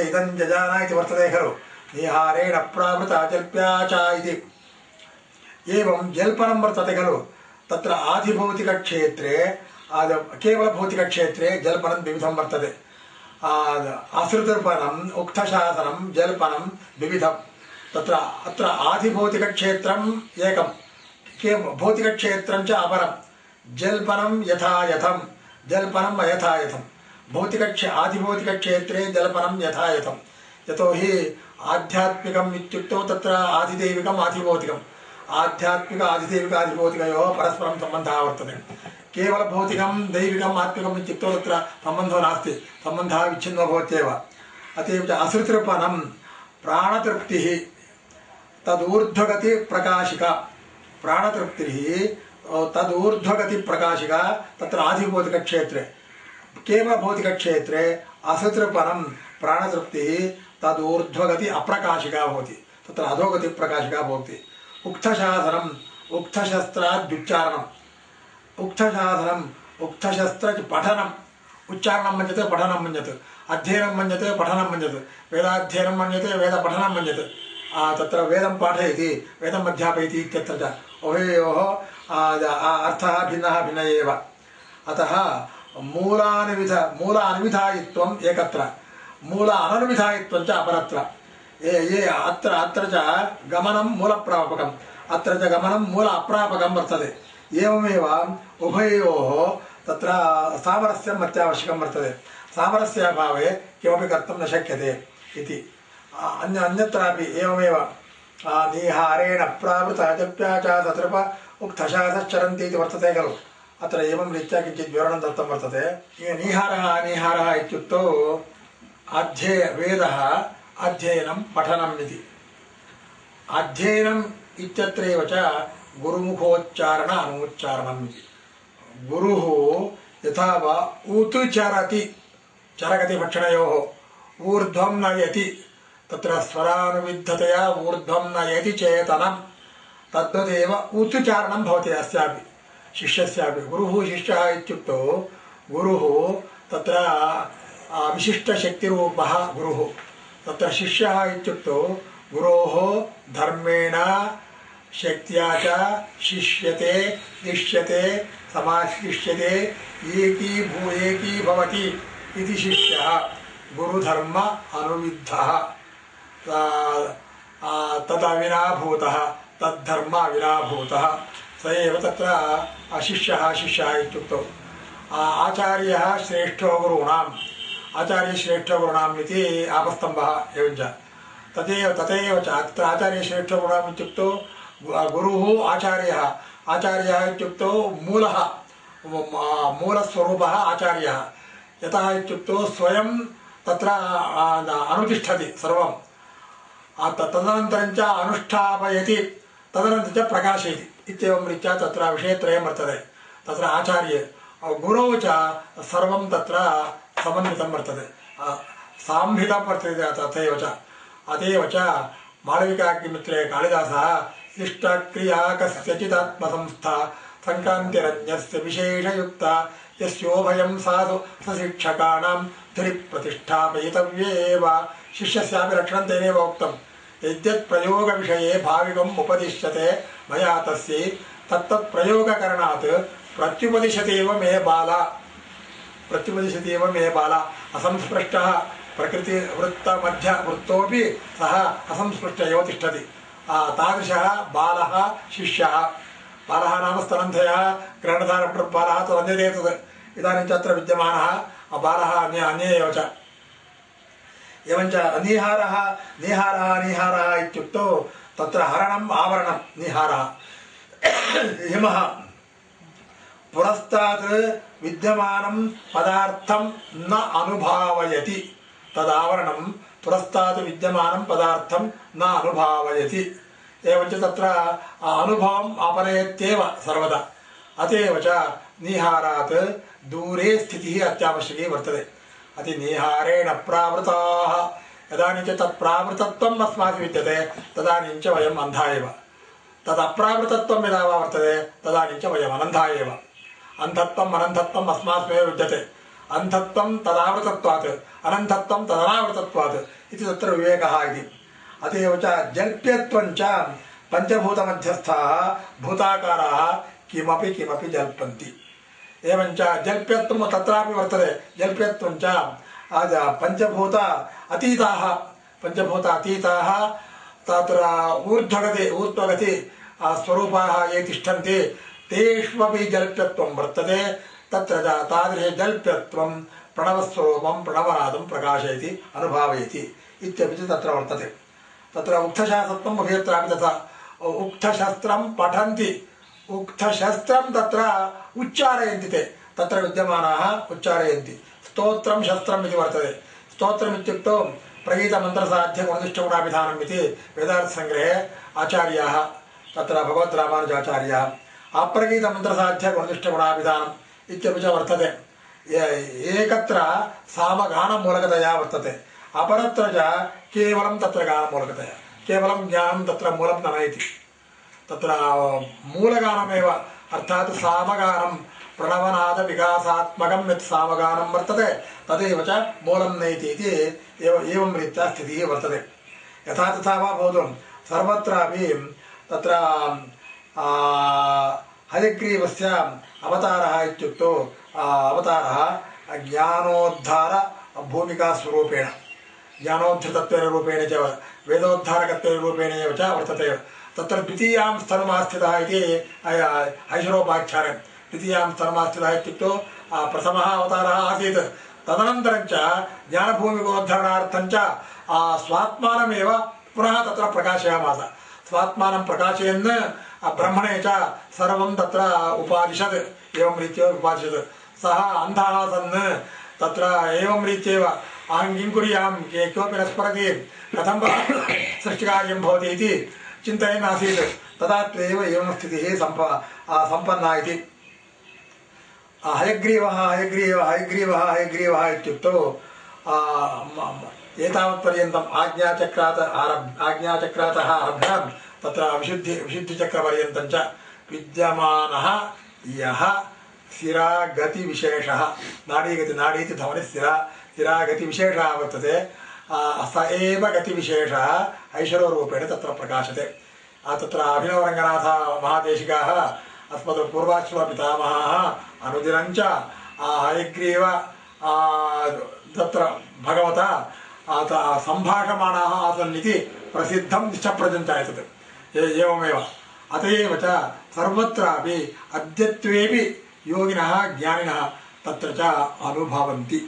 Speaker 2: इदं जजान इति वर्तते खलु। निहारेण प्रावृता जल्प्या च इति। एवं जल्पनं वर्तते खलु। तत्र आधिभौतिकक्षेत्रे केवलभौतिकक्षेत्रे जल्पनं द्विविधं वर्तते। असृतर्पणम् उक्थशासनं जल्पनं द्विविधं तत्र, अत्र आधिभौतिकक्षेत्रम् एकं। के भौतिकक्षेत्रं च अपरं जल्पनं यथा यथं जल्पनम् अयथा यथं भौतिकक्षे आधिभौतिकक्षेत्रे जल्पनं यथा यथं यतोहि आध्यात्मिकम् इत्युक्तौ तत्र आधिदैविकम् आधिभौतिकम् आध्यात्मिक आधिदैविक आधिभौतिकयोः परस्परं सम्बन्धः वर्तते। केवलभौतिकं दैविकम्, आत्मिकम् इत्युक्तौ तत्र सम्बन्धो नास्ति। सम्बन्धः विच्छिन्नो भवत्येव। अत एव च असृतृपणं प्राणतृप्तिः। तदूर्ध्वगतिप्रकाशिका। प्राणतृप्तिः तदूर्ध्वगतिप्रकाशिका तत्र आधिभौतिकक्षेत्रे। केवलभौतिकक्षेत्रे असृतृपणं प्राणतृप्तिः तदूर्ध्वगति अप्रकाशिका भवति। तत्र अधोगतिप्रकाशिका भवति। उक्थशासनम् उक्थशस्त्राद्युच्चारणम् उक्थशासनम् उक्थशस्त्र पठनम्। उच्चारणं मन्यते, पठनं मन्यते। अध्ययनं मन्यते, पठनं मन्यते। वेदाध्ययनं मन्यते, वेदपठनं मन्यते। तत्र वेदं पाठयति, वेदम् अध्यापयति इत्यत्र च। उभयोः अर्थः भिन्नः भिन्न एव। अतः मूलानुविध मूल अनुविधायित्वम् एकत्र। मूल अननुविधायित्वं च अपरत्र। ये ये अत्र अत्र च गमनं मूलप्रापकम्। अत्र च गमनं मूल अप्रापकं वर्तते। एवमेव उभयोः तत्र सामरस्यम् अत्यावश्यकं वर्तते। सामरस्याभावे किमपि कर्तुं न शक्यते इति। अन्य अन्यत्रापि एवमेव। निहारेण प्रावृतः जप्या च तत्रप उक्थशासश्चरन्ति इति वर्तते खलु। अत्र एवं रीत्या किञ्चित् विवरणं दत्तं वर्तते। निहारः अनिहारः इत्युक्तौ अध्यय वेदः अध्ययनं पठनम् इति। अध्ययनम् इत्यत्रैव च गुरुमुखोच्चारण अनुच्चारणम् इति। गुरुः यथा वा उतुचरति चरगतिभक्षणयोः ऊर्ध्वं नयति, तत्र स्वरानुविद्धतया ऊर्ध्वं नयति चेतनं तद्वदेव उतुचारणं भवति अस्यापि, शिष्यस्यापि। गुरुः शिष्यः इत्युक्तौ, गुरुः तत्र विशिष्टशक्तिरूपः गुरुः। शिष्यः धर्मेण शक्त्या च इष्यते समाशिष्यते एकीभू एकीभवति इति शिष्यः। गुरुधर्म तद्धर्म विराभूतः स एव तत्र अशिष्यः शिष्यः इत्युक्तौ। आचार्यः श्रेष्ठो गुरूणाम्। आचार्यश्रेष्ठगुरूणाम् इति आपस्तम्भः एवञ्च। तदेव तथैव च अत्र आचार्यश्रेष्ठगुरूणाम् इत्युक्तौ गुरुः आचार्यः। आचार्यः इत्युक्तौ मूलः मूलस्वरूपः आचार्यः। यतः इत्युक्तौ स्वयं तत्र अनुतिष्ठति सर्वं तदनन्तरञ्च अनुष्ठापयति। तदनन्तरं च प्रकाशयति इत्येवं रीत्या तत्र विषयत्रयं वर्तते तत्र आचार्ये आ, गुरौ च सर्वं तत्र समन्वितं वर्तते आ, साम्भितं वर्तते तथैव च अतएव च मालविकाग्निमित्रे कालिदासः इष्टक्रिया कस्यचिदात्मसंस्था सङ्क्रान्तिरज्ञस्य विशेषयुक्ता यस्योभयं साधु सशिक्षकाणां प्रतिष्ठापयितव्येव शिष्यस्यापि लक्षणं तेनैव उक्तम् यद्यत् प्रयोगविषये भाविकम् उपदिश्यते। मया तस्यै तत्तत् प्रयोगकरणात् प्रत्युपदिशति मे बाला। प्रत्युपदिशति एव मे बाला। असंस्पृष्टः प्रकृतिवृत्तमध्य वृत्तोपि सः असंस्पृष्ट एव तिष्ठति। तादृशः बालः शिष्यः। बालः नाम स्तनन्धयः। ग्रहणधारबालः तदन्यते तद् इदानीं च अत्र विद्यमानः। बालः अन्य अन्ये एव च। एवञ्च निहारः निहारः निहारः इत्युक्तौ तत्र हरणम् आवरणं निहारः। हिमः। पुरस्तात् विद्यमानं पदार्थं न अनुभावयति। तदावरणं पुरस्तात् विद्यमानं पदार्थं न अनुभावयति। एवञ्च तत्र अनुभवम् आपनयत्येव सर्वदा। अत एव च निहारात् दूरे स्थितिः अत्यावश्यकी वर्तते। अतिनिहारेण प्रावृताः। यदानीं च तत् प्रावृतत्वम् अस्माभिः विद्यते तदानीं वयम् अन्धा एव। तदप्रावृतत्वं यदा वा वर्तते तदानीं च वयम् अनन्धा एव। अन्धत्वम् अनन्धत्वम् अस्मास्मेव विद्यते। अन्धत्वं तदावृतत्वात्, अनन्धत्वं तदनावृतत्वात् इति तत्र विवेकः इति। अत एव च जल्प्यत्वं च पञ्चभूतमध्यस्थाः, भूताकाराः किमपि किमपि जल्पन्ति। एवञ्च जल्प्यत्वं तत्रापि वर्तते जल्प्यत्वं च आज पञ्चभूत अतीताः पञ्चभूत अतीताः तत्र ऊर्ध्वगति ऊर्ध्वगति आ, स्वरूपाः ये तिष्ठन्ति तेष्वपि जल्प्यत्वं वर्तते तत्र च तादृशजल्प्यत्वं प्रणवस्वरूपं प्रणवनादं प्रकाशयति अनुभावयति इत्यपि च तत्र वर्तते तत्र उक्तशास्त्रत्वम् अभियत्रापि तथा उक्तशस्त्रं पठन्ति उक्तशस्त्रं तत्र उच्चारयन्ति ते। तत्र विद्यमानाः उच्चारयन्ति। स्तोत्रं शस्त्रम् इति वर्तते। स्तोत्रम् इत्युक्तौ प्रगीतमन्त्रसाध्यगुणनिष्ठगुणाभिधानम् इति वेदार्थसङ्ग्रहे आचार्याः, तत्र भगवद्रामानुजाचार्याः अप्रगीतमन्त्रसाध्यगुणनिष्ठगुणाभिधानम् इत्यपि च वर्तते। एकत्र सामगानमूलकतया वर्तते। अपरत्र च केवलं तत्र गानमूलकतया केवलं ज्ञानं तत्र मूलं न नयति। तत्र मूलगानमेव, अर्थात् सामगानं प्रणवनादविकासात्मकं यत् सामगानं वर्तते, तदेव च मूलं नयति इति एव, एवं रीत्या स्थितिः वर्तते। यथा तथा वा भवतु। सर्वत्रापि तत्र हयग्रीवस्य अवतारः इत्युक्तौ अवतारः ज्ञानोद्धार ज्ञानोद्धृतत्वेन रूपेण च वेदोद्धारकत्वेन रूपेण एव च वर्तते। तत्र द्वितीयां स्तरमास्थितः इति ऐ- ऐशरोपाख्यानं द्वितीयां स्तरमास्थितः इत्युक्तौ आ, प्रथमः अवतारः आसीत् तदनन्तरं च ज्ञानभूमिकोद्धरणार्थं च आ, स्वात्मानमेव पुनः तत्र प्रकाशयामास स्वात्मानं प्रकाशयन् आ, ब्रह्मणे च सर्वं तत्र उपादिशत् एवं रीत्या उपादिशत् सः अन्धः सन् तत्र एवं रीत्येव अहं किं कुर्यां के कोऽपि न स्मरति कथं वा सृष्टिकार्यं भवति इति चिन्तयन् आसीत् तदा त्वेव एवं स्थितिः सम्प आ, सम्पन्ना इति आ, हयग्रीवः हयग्रीवः हयग्रीवः हयग्रीवः इत्युक्तौ आ, म- म- एतावत्पर्यन्तम् आज्ञाचक्रात् आरब् आज्ञाचक्रातः आरभ्य तत्र विशुद्धि विशुद्धिचक्रपर्यन्तं च विद्यमानः यः स्थिरागतिविशेषः नाडीगति नाडी इति धमनि स्थिरा स्थिरागतिविशेषः वर्तते आ, स एव गतिविशेषः ऐश्वररूपेण तत्र प्रकाशते आ, तत्र अभिनवरङ्गनाथ महादेशिकाः अस्मत् पूर्वाश्रमपितामहाः अनुदिनं च आ, हयग्रीव आ, तत्र भगवता आ, त- सम्भाषमाणाः आसन् इति प्रसिद्धं निश्चप्रजञ्च एतत् ए- एवमेव अत एव च सर्वत्रापि अद्यत्वेपि योगिनः ज्ञानिनः तत्र च अनुभवन्ति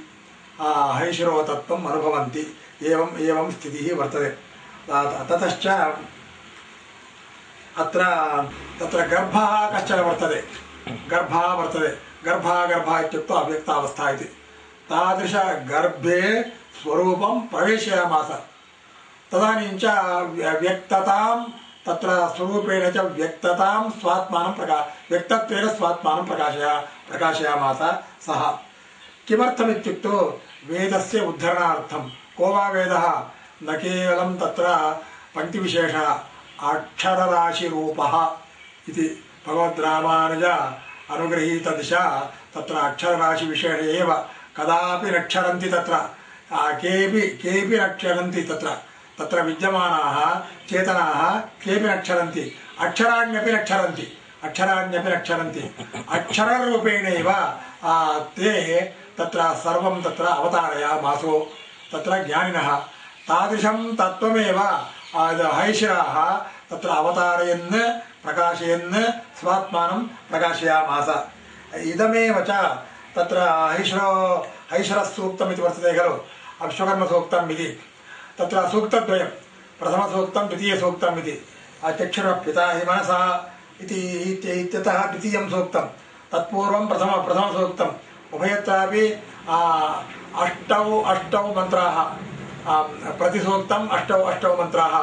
Speaker 2: आ, हैशिरोतत्त्वम् अनुभवन्ति एवम् एवं स्थितिः वर्तते। ततश्च अत्र, तत्र गर्भः कश्चन वर्तते। गर्भः वर्तते। गर्भः गर्भः इत्युक्तौ अव्यक्तावस्था इति। तादृशगर्भे स्वरूपं प्रवेशयामास। तदानीं व्यक्ततां, तत्र स्वरूपेण च व्यक्ततां स्वात्मानं प्रका, व्यक्तत्वेन स्वात्मानं प्रकाशया, प्रकाशयामास सः। किमर्थमित्युक्तौ वेदस्य उद्धरणार्थं को वा वेदः न केवलं तत्र पङ्क्तिविशेषः अक्षरराशिरूपः इति भगवद्रामानुज अनुगृहीतदिशा तत्र अक्षरराशिविशेषे एव कदापि न क्षरन्ति तत्र आ, केऽपि केऽपि न क्षरन्ति तत्र तत्र विद्यमानाः चेतनाः केऽपि न क्षरन्ति अक्षराण्यपि न क्षरन्ति अक्षराण्यपि न क्षरन्ति अक्षररूपेणैव आ, ते तत्र सर्वं तत्र अवतारयामासो तत्र ज्ञानिनः। तादृशं तत्त्वमेव आ, तत्र अवतारयन् प्रकाशयन् स्वात्मानं प्रकाशयामास। इदमेव च तत्र हैश्रो हैश्रसूक्तम् इति वर्तते खलु। अश्वकर्मसूक्तम् इति तत्र सूक्तद्वयं। प्रथमसूक्तं द्वितीयसूक्तम् इति चक्षुरः पिता हि मनसा इति इत्य- इत्यतः द्वितीयं सूक्तं। तत्पूर्वं प्रथम प्रथमसूक्तम् उभयत्रापि अष्टौ अष्टौ मन्त्राः प्रतिसूक्तम् अष्टौ अष्टौ मन्त्राः।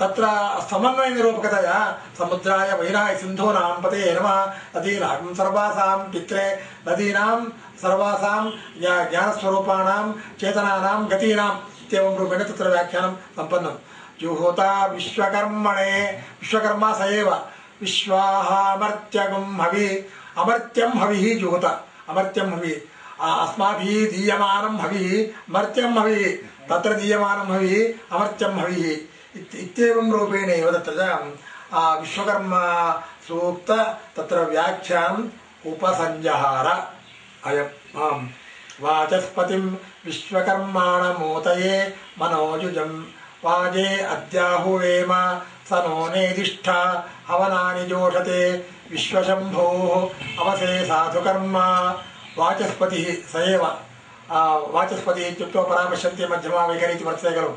Speaker 2: तत्र समन्वयनिरूपकतया समुद्राय वैराय सिन्धूनां पते नमः। नदीनां सर्वासां पित्रे, नदीनां सर्वासां ज्ञा- ज्ञानस्वरूपाणां चेतनानां गतीनाम् इत्येवं रूपेण तत्र व्याख्यानं सम्पन्नं। जुहोता विश्वकर्मणे, विश्वकर्मा स एव। विश्वाहामर्त्यगं हवि, अमर्त्यं हविः जुहुत। अमर्त्यं हविः। अस्माभिः दीयमानं हविः, मर्त्यं हविः, तत्र दीयमानं हविः, अमर्त्यं हविः। इत्- इत्येवं रूपेण एव तत्र च विश्वकर्मा सूक्त तत्र व्याख्यानम् उपसंजहार अयम्, आम्। वाचस्पतिं विश्वकर्माणमूतये मनोजुजं वाजे अद्याहुवेम स नो नेदिष्ठा हवनानि जोषते। विश्वशम्भोः अवसे साधुकर्म। वाचस्पतिः स एव आ, वाचस्पतिः इत्युक्तौ मध्यमा वैखरी इति वर्तते खलु।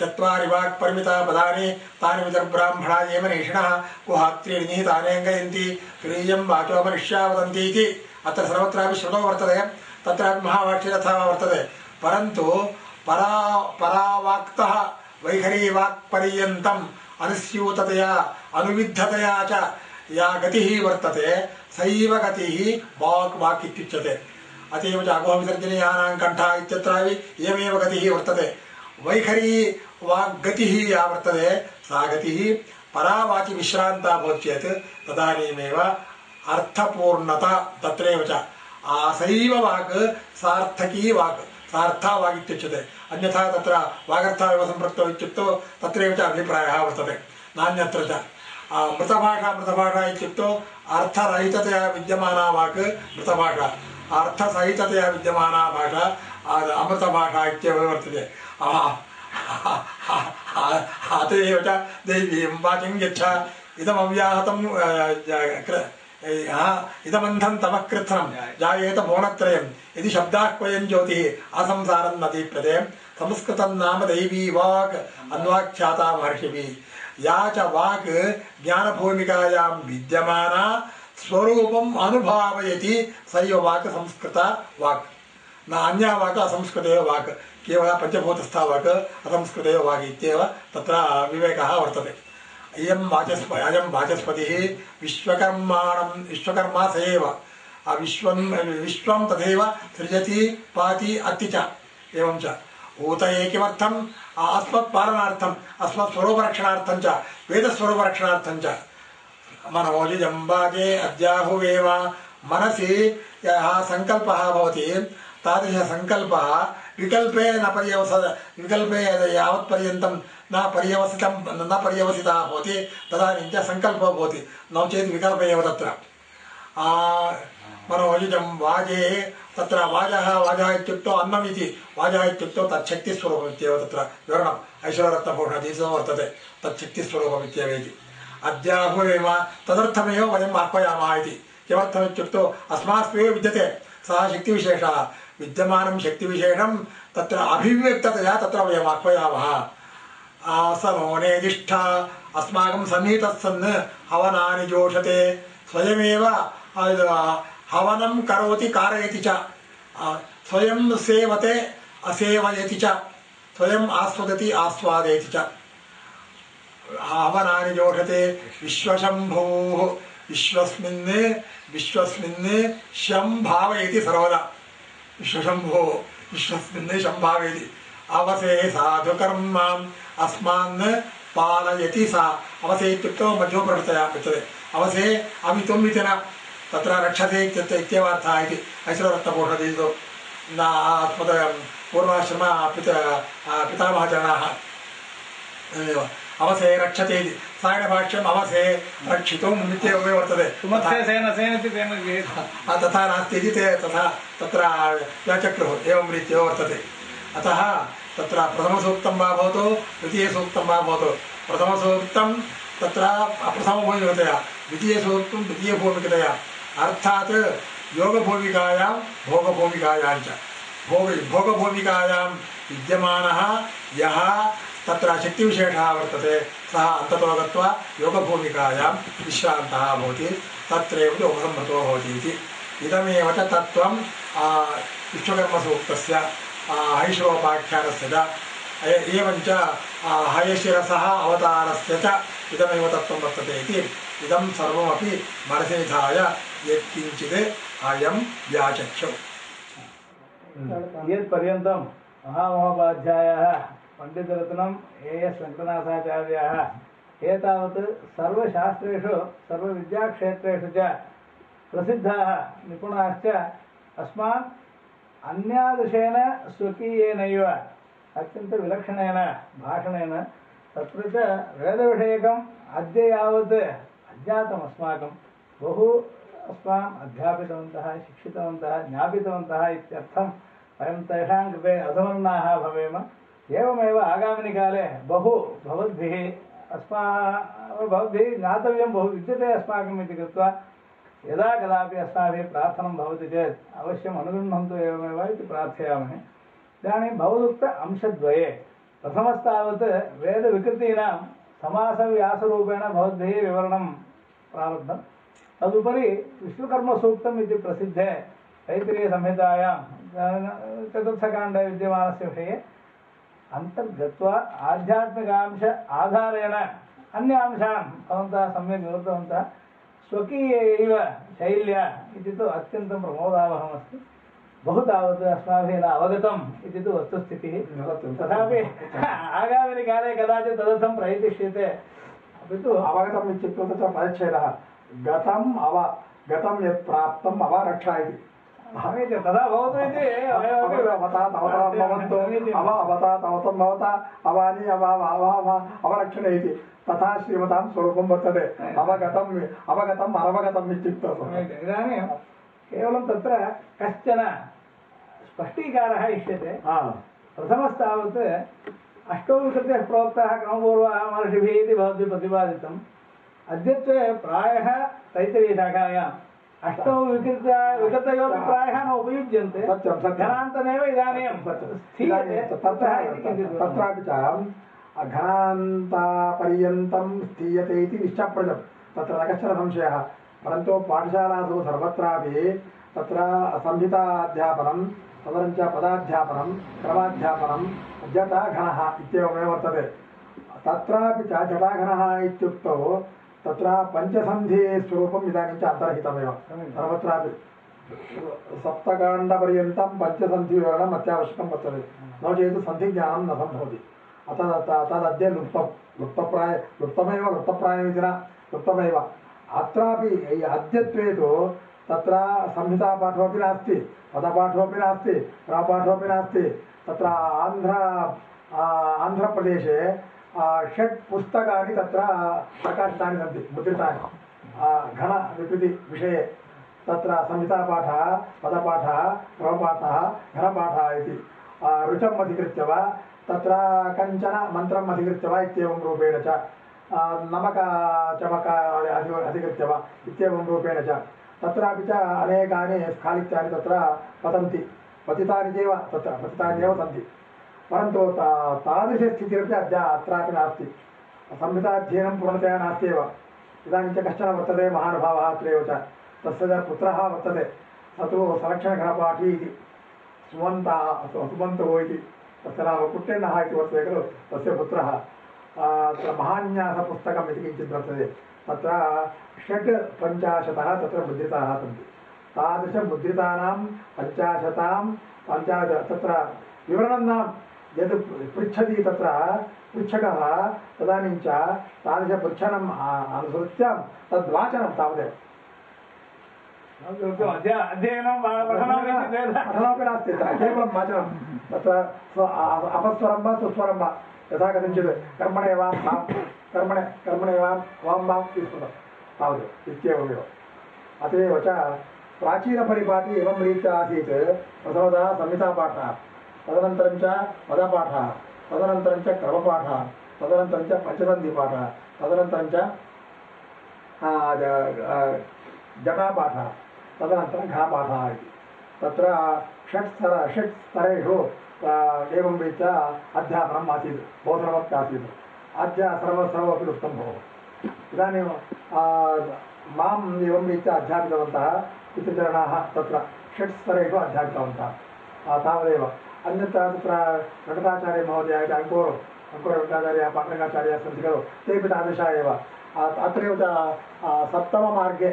Speaker 2: चत्वारि वाक् परिमिता पदानि तानि विदर्ब्राह्मणा ये मनीषिणः गुहात्रीणि निहितानेङ्गयन्ति तुरीयं वाचो मनुष्या वदन्ति इति। अत्र सर्वत्रापि श्रुतौ वर्तते तत्रापि महावाक्ये तथा वर्तते परन्तु परा परावाक्तः वैखरी वाक्पर्यन्तम् अनुस्यूततया अनुविद्धतया च या गतिः वर्तते सैव गतिः वाक् वाक् इत्युच्यते। अतएव च अगोविसर्जनीयानां कण्ठः इत्यत्रापि इयमेव गतिः वर्तते। वैखरी वाग्गतिः या वर्तते सा गतिः परावाचि विश्रान्ता भवति चेत् तदानीमेव अर्थपूर्णता तत्रैव च। आसैव वाक् सार्थकी वाक् सार्था वाक् इत्युच्यते। अन्यथा तत्र वागर्थावेव सम्पृक्तौ इत्युक्तौ तत्रैव च अभिप्रायः वर्तते। नान्यत्र च। आ, मृतभाषा मृतभाषा इत्युक्तौ अर्थरहिततया विद्यमाना वाक् मृतभाषा अर्थसहिततया विद्यमाना भाषा अमृतभाषा इत्येव वर्तते। अत एव च दैवीं वाचिं यच्छ। इदमव्याहतं कृ- हा, इदमन्धं तमः कृत्स्नं जायेत भुवनत्रयं यदि शब्दाः क्वयं ज्योतिः असंसारं न दीप्यते संस्कृतं नाम दैवी वाक् अन्वाख्याता महर्षिभिः। या च वाक् ज्ञानभूमिकायां विद्यमाना स्वरूपम् अनुभावयति। सैव वाक् संस्कृता वाक्। न अन्या वाक् असंस्कृतेव वाक्। केवल पञ्चभूतस्था वाक् असंस्कृतेव वाक् इत्येव तत्र विवेकः वर्तते। इयं वाचस्प, अयं वाचस्पतिः विश्वकर्माणं विश्वकर्मा स एव। विश्वं विश्वं तथैव सृजति, पाति, अति च। एवं च। ऊतये किमर्थम् अस्मत्पालनार्थम् अस्मत्स्वरूपरक्षणार्थं च वेदस्वरूपरक्षणार्थं च मनोजिजम्बाजे अद्याहुवेव मनसि यः सङ्कल्पः भवति तादृशसङ्कल्पः विकल्पे न पर्यवस विकल्पे यद् यावत्पर्यन्तं न पर्यवसितं न पर्यवसितः भवति तदानीं च सङ्कल्पो भवति नो चेत् विकल्प एव तत्र आ, मनोजिजं वाजे तत्र वाजः वाजः इत्युक्तौ अन्नम् इति वाजः इत्युक्तौ तच्छक्तिस्वरूपम् इत्येव तत्र विवरणम्। ऐश्वर्यरत्नभूषणदीसो वर्तते तच्छक्तिस्वरूपम् इत्येव इति। अद्याहुवेव तदर्थमेव वयम् आह्वयामः इति। किमर्थमित्युक्तौ अस्मास्मेव विद्यते सः शक्तिविशेषः। विद्यमानं शक्तिविशेषं तत्र अभिव्यक्ततया तत्र वयम् आह्वयामः आसनो नेदिष्ठा अस्माकं सन्निहितः हवनानि जोषते स्वयमेव हवनं करोति कारयति च। स्वयं सेवते असेवयति च। स्वयम् आस्वदति आस्वादयति च। हवनानि जोषते विश्वशम्भोः। विश्वस्मिन् विश्वस्मिन् शं भावयति सर्वदा। विश्वशम्भो विश्वस्मिन् शं अवसे साधुकर्माम् अस्मान् पालयति सा। अवसे इत्युक्तौ मध्योपृष्टया उच्यते। अवसे अमितुम् इति न। तत्र रक्षते इत्यर्थ इत्येवार्थः इति ऐश्वर्यरत्नभूषणदीसो न आत्मत पूर्वाश्रम पिता पितामहजनाः एव अवसे रक्षते इति। सायणभाष्यम् अवसे रक्षितुम् इत्येवमेव वर्तते। तथा नास्ति इति ते तथा तत्र व्याचक्रुः एवं रीत्या वर्तते। अतः तत्र प्रथमसूक्तं वा भवतु द्वितीयसूक्तं वा भवतु। प्रथमसूक्तं तत्र प्रथमभूमिकतया द्वितीयसूक्तं द्वितीयभूमिकतया अर्थात् योगभूमिकायां भोगभूमिकायां च भोग भोगभूमिकायां विद्यमानः यः तत्र शक्तिविशेषः वर्तते सः अन्ततो गत्वा योगभूमिकायां विश्रान्तः भवति तत्रैव उपसंहृतो भवति इति। इदमेव च तत्त्वं विश्वकर्मसूक्तस्य आ, च एवञ्च हयशिरसः अवतारस्य च इदमेव तत्त्वं वर्तते इति। इदं सर्वमपि मनसि निधाय यत्किञ्चित् अयं व्याचक्षौ।
Speaker 1: यत्पर्यन्तं महामहोपाध्यायाः पण्डितरत्नम् ए एस् वेङ्कटनाथाचार्याः। एतावत् सर्वशास्त्रेषु, सर्वविद्याक्षेत्रेषु च प्रसिद्धाः, निपुणाश्च। अस्मान् अन्यादृशेन स्वकीयेनैव, अत्यन्तविलक्षणेन, भाषणेन, तत्र च वेदविषयकम् अद्य यावत् अज्ञातम् अस्माकं बहु अस्मान् अध्यापितवन्तः, शिक्षितवन्तः, ज्ञापितवन्तः इत्यर्थं वयं तेषां कृते अधमन्नाः भवेम। एवमेव आगामिनि काले बहु भवद्भिः अस्मा भवद्भिः ज्ञातव्यं बहु विद्यते अस्माकम् इति कृत्वा यदा कदापि अस्माभिः प्रार्थनं भवति चेत् अवश्यम् अनुगृह्णन्तु एवमेव इति प्रार्थयामहे। इदानीं भवदुक्त अंशद्वये। प्रथमस्तावत् वेदविकृतीनां समासव्यासरूपेण भवद्भिः विवरणं प्रारब्धं तदुपरि विश्वकर्मसूक्तम् इति प्रसिद्धे तैत्तिरीयसंहितायां चतुर्थकाण्डे विद्यमानस्य विषये अन्तर्गत्वा आध्यात्मिकांश आधारेण अन्य अंशान् भवन्तः सम्यक् विवृतवन्तः स्वकीय एव शैल्या इति तु अत्यन्तं प्रमोदावहमस्ति। बहु तावत् अस्माभिः न अवगतम् इति तु वस्तुस्थितिः। तथापि आगामिनि काले कदाचित् तदर्थं प्रयतिष्यते। अपि तु
Speaker 4: अवगतम् इत्युक्तौ तत्र परिच्छेदः गतम् अव गतं यत् प्राप्तम् अव रक्षा इति
Speaker 1: भवतु
Speaker 4: अवता भवन्तु। अवता भवता अवानि अवरक्षणे इति। तथा श्रीमतां स्वरूपं वर्तते। अवगतम्। अवगतम् अनवगतम् इत्युक्तौ।
Speaker 1: इदानीं केवलं तत्र कश्चन स्पष्टीकारः इष्यते। प्रथमस्तावत् अष्टौ विकृतयः प्रोक्ताः क्रमपूर्वः महर्षिभिः इति भवद्भिः प्रतिपादितम्। अद्यत्वे प्रायः तैत्तरीयशाखायाम् अष्टौ विकृत विकृतयोपि प्रायः न उपयुज्यन्ते। घनान्तमेव इदानीं स्थीयते ततः
Speaker 4: तत्रापि च घनान्तापर्यन्तं स्थीयते इति निश्चप्रजं तत्र न कश्चन संशयः। परन्तु पाठशालासु सर्वत्रापि तत्र संहिताध्यापनं तदनं च पदाध्यापनं क्रमाध्यापनं जटाघनः इत्येवमेव वर्तते। तत्रापि च जटाघनः इत्युक्तौ तत्र पञ्चसन्धिस्वरूपम् इदानीं च अन्तर्हितमेव। सर्वत्रापि। सप्तकाण्डपर्यन्तं पञ्चसन्धिविवरणम् अत्यावश्यकं वर्तते। नो चेत् सन्धिज्ञानं न सम्भवति। अतः त- तदद्य लुप्तं लुप्तप्राय लुप्तमेव लुप्तप्रायमिति न। लुप्तमेव।
Speaker 2: अत्रापि इ- अद्यत्वे तु तत्र संहितापाठोपि नास्ति पदपाठोपि नास्ति प्रापाठोपि नास्ति। तत्र आन्ध्र आ, आन्ध्रप्रदेशे आ, षट् पुस्तकानि तत्र प्रकाशितानि सन्ति मुद्रितानि घनविकृतिविषये तत्र संहितापाठः पदपाठः क्रमपाठः घनपाठः इति आ, ऋचम् अधिकृत्य वा तत्र कञ्चन मन्त्रम् अधिकृत्य वा इत्येवं रूपेण च नमक चमक अधि अधिकृत्य वा इत्येवं रूपेण च तत्रापि च अनेकानि स्खालित्यानि तत्र पतन्ति पतितानि चैव तत्र पतितानि एव सन्ति परन्तु तादृशस्थितिरपि अद्य अत्रापि नास्ति। संहिताध्ययनं पूर्णतया नास्त्येव। इदानीं च कश्चन वर्तते महानुभावः अत्रैव च। तस्य पुत्रः वर्तते। स तु संरक्षणघनपाठी इति। सुमन्तः सुमन्तः इति। तस्य नाम कुट्टेण्णः इति वर्तते खलु तस्य पुत्रः। महान्यासपुस्तकम् इति किञ्चित् वर्तते। तत्र षट् पञ्चाशतः तत्र मुद्रिताः सन्ति। तादृशमुद्रितानां पञ्चाशतां पञ्चाश तत्र विवरणं न यद् पृच्छति तत्र पृच्छकः तदानीं च तादृशपृच्छनम् आ- अनुसृत्य तद्वाचनं तावदेव।
Speaker 1: अद्य- अध्ययनं वा- पठनम् इति भेदः
Speaker 2: पठनमपि नास्ति तत्र केवलं वाचनं। तत्र स्व- अ- अपस्वरं वा सुस्वरं वा यथा कथञ्चित् कर्मणे वां वां कर्मणे कर्मणे वां वां वां इति स्मृतं तावदेव इत्येवमेव। अत एव च प्राचीनपरिपाठी एवं रीत्या आसीत् प्रथमतः संहितापाठः। तदनन्तरं च पदपाठः तदनन्तरं च क्रमपाठः तदनन्तरं च पञ्चसन्धिपाठः तदनन्तरं च जटापाठः तदनन्तरं स्तर एवं रीत्या अध्यापनम् आसीत् बोधनमपि आसीत् अद्य सर्व सर्वमपि लुप्तं भोः इदानीं माम् एवं रीत्या अध्यापितवन्तः पितृचरणाः तत्र षट् अध्यापितवन्तः तावदेव अन्यत्र तत्र वेङ्कटाचार्यमहोदयः इति अङ्कोरु अङ्कुरवेङ्कटाचार्यः पाण्डरङ्गाचार्यः सन्ति खलु तेपि तादृशाः एव। अत्रैव सप्तममार्गे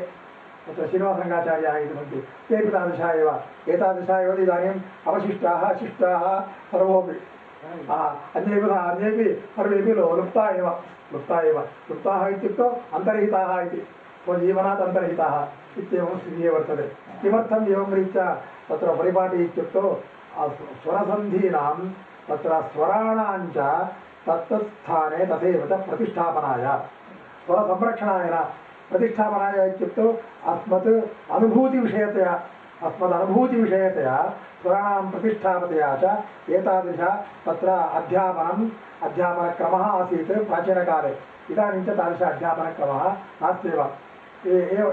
Speaker 2: तत्र श्रीनिवासरङ्गाचार्याः इति सन्ति तेपि तादृशाः एव। एतादृशाः एव इदानीम् अवशिष्टाः शिष्टाः सर्वोपि अन्येपि अन्येपि, सर्वेपि लुप्ता एव। लुप्ता एव। लुप्ताः इत्युक्तौ अन्तर्हिताः इति। स्वजीवनात् अन्तर्हिताः। इत्येवं स्थितिः वर्तते। किमर्थम् एवं रीत्या तत्र परिपाटी इत्युक्तौ स्वरसन्धीनां तत्र स्वराणाञ्च तत्तत् स्थाने तथैव च प्रतिष्ठापनाय। स्वरसंरक्षणाय न प्रतिष्ठापनाय इत्युक्तौ अस्मत् अनुभूतिविषयतया अस्मदनुभूतिविषयतया स्वराणां प्रतिष्ठापतया च एतादृश तत्र अध्यापनम् अध्यापनक्रमः आसीत् प्राचीनकाले। इदानीं च तादृश अध्यापनक्रमः नास्त्येव।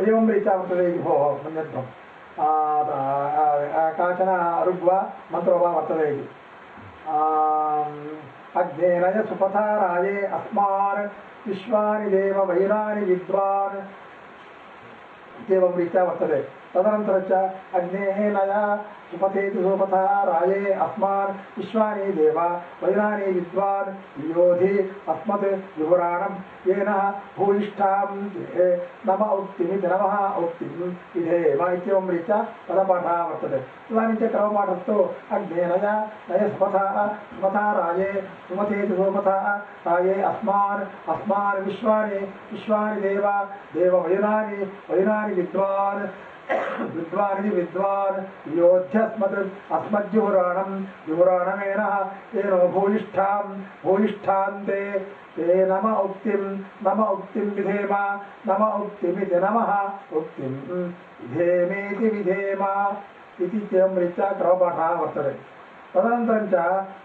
Speaker 2: एवं रीत्या वर्तते भोः मन्यध्वम् काचन ऋग्वा मन्त्रो वा वर्तते इति आम्, अग्नेनय सुपथाराये अस्मान् विश्वानि देव वैरानि विद्वान् इत्येवं रीत्या वर्तते तदनन्तरं च अग्नेः नया सुपथेति सुपथा, राये अस्मान्, विश्वानि देव, वैरानि विद्वान् योधि अस्मत् विपुराणं येन भूयिष्ठां नम उक्तिमिति नमः उक्तिं विधेम इत्येवं रीत्या पदपाठः वर्तते। इदानीं च क्रमपाठस्तु अग्ने नया नय सुपथः, सुपथा, राये सुमथेति सुपथा, राये अस्मान् अस्मान् विश्वानि विश्वानि देव देववैरानि वैरानि विद्वान्। विद्वानिति विद्वान् योध्यस्मत् अस्मद्युपुराणं विपुराणमेन येनो भूयिष्ठां भूयिष्ठान्ते ते नम उक्तिं नम उक्तिं विधेम नम उक्तिमिति नमः। उक्तिं विधेमेति विधेम इति इत्येवं रीत्या क्रमपाठः वर्तते तदनन्तरं च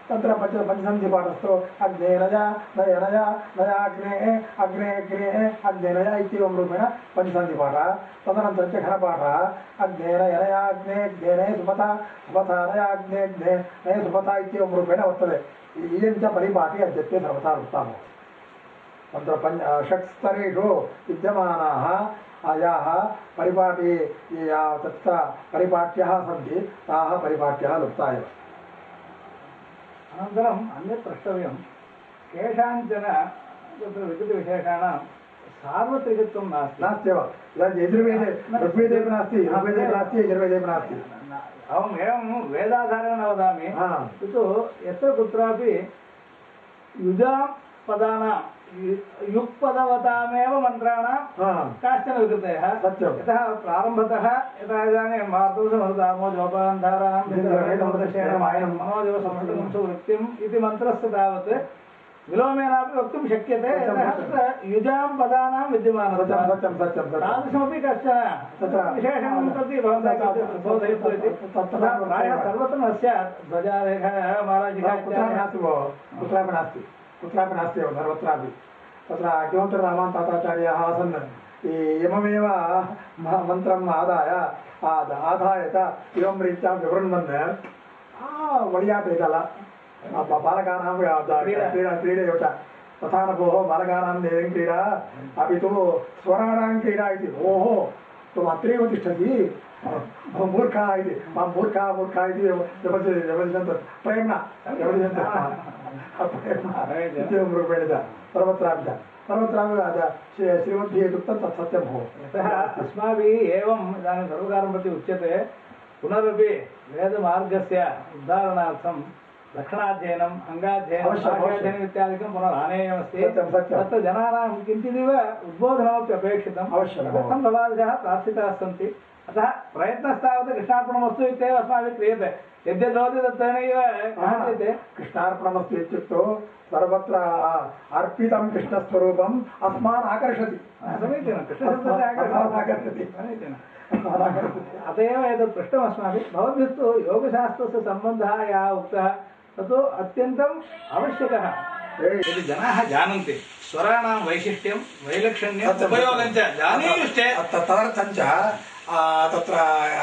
Speaker 2: तत्र पञ्च पञ्चसन्धिपाठस्थो अग्नेनय नयनय नयाग्नेः अग्ने, अग्नेः अग्नेनय इत्येवं रूपेण पञ्चसन्धिपाठः। तदनन्तरं च घनपाठः। अग्नेन यनयाग्ने ज्ञेने सुपथा सुपथानयाग्ने ज्ञे नय सुपथा इत्येवं रूपेण वर्तते। इयं च परिपाठी अद्यत्वे सर्वथा वृत्तामः। तत्र पञ्च षट् स्तरेषु विद्यमानाः या तत्र परिपाठ्यः सन्ति, ताः परिपाठ्यः लुप्ता एव।
Speaker 1: अनन्तरम् अन्यत् प्रष्टव्यं केषाञ्चन तत्र विकृतिविशेषाणां सार्वत्रिकत्वं नास्ति।
Speaker 2: नास्त्येव यजुर्वेदे ऋग्वेदेपि नास्ति ऋग्वेदेपि नास्ति यजुर्वेदेपि नास्ति।
Speaker 1: अहम् एवं वेदाधारेण वदामि। किन्तु यत्र कुत्रापि युजां पदानां युक्पदवतामेव मन्त्राणां काश्चन विकृतयः।
Speaker 4: सत्यम्।
Speaker 1: यतः प्रारम्भतः यथा इदानीं मार्दोषमरुदामो जोपान्धारां इति मन्त्रस्य तावत् विलोमेनापि वक्तुं शक्यते यतः तत्र युजां पदानां
Speaker 4: सत्यं
Speaker 1: विद्यमानता
Speaker 4: सत्यं सत्यं सत्यं
Speaker 1: तादृशमपि कश्चन विशेषणं प्रति भवन्तः बोधयतु इति। तथा प्रायः सर्वत्र न स्यात्। ध्वजारेखः मालाजिका
Speaker 4: कुत्रापि नास्ति भो कुत्रापि नास्ति। कुत्रापि नास्ति एव सर्वत्रापि। तत्र किमन्तर्रामान् ताताचार्याः आसन्। इममेव मन्त्रम् आदाय आद आदाय च एवं रीत्या विवृण्वन्। आ, वडियापेदल बालकानां
Speaker 1: क्रीडा।
Speaker 4: च तथा न भोः बालकानां देयं क्रीडा। अपि तु स्वराणां क्रीडा इति। भोः त्वम् अत्रैव तिष्ठति। इति माँ मूर्खः मूर्खः इति व्यवस व्यवसिषन्तु प्रेम्णा। व्यवसिषन्तु प्रेम्णा। इत्येवं रूपेण च। सर्वत्रापि श्रीमद्भिः उक्तं तत् सत्यं भोः
Speaker 1: यतः अस्माभिः एवम् इदानीं सर्वकारं प्रति उच्यते। पुनरपि वेदमार्गस्य उद्धारणार्थं लक्षणाध्ययनम् अङ्गाध्ययनं
Speaker 4: अवश्यम्।
Speaker 1: इत्यादिकं पुनरानेयमस्ति। तत्र जनानां किञ्चिदिव उद्बोधनमपि अपेक्षितम् तदर्थं भवादयः प्रार्थिताः सन्ति? अतः प्रयत्नस्तावत् कृष्णार्पणमस्तु इत्येव अस्माभिः क्रियते। यद्यद्भवति तत्तेनैव काण्यते
Speaker 4: कृष्णार्पणमस्ति इत्युक्तौ सर्वत्र अर्पितं कृष्णस्वरूपम् अस्मान् आकर्षति।
Speaker 1: समीचीनं
Speaker 4: आकर्षति।
Speaker 1: अत एव एतत् पृष्टम् अस्माभिः। भवद्भिस्तु योगशास्त्रस्य सम्बन्धः यः उक्तः तत् अत्यन्तम् आवश्यकः। यदि जनाः जानन्ति स्वराणां वैशिष्ट्यं वैलक्षण्यम् उपयोगं च जानीयुश्चेत्
Speaker 2: त- तदर्थं च आ, तत्र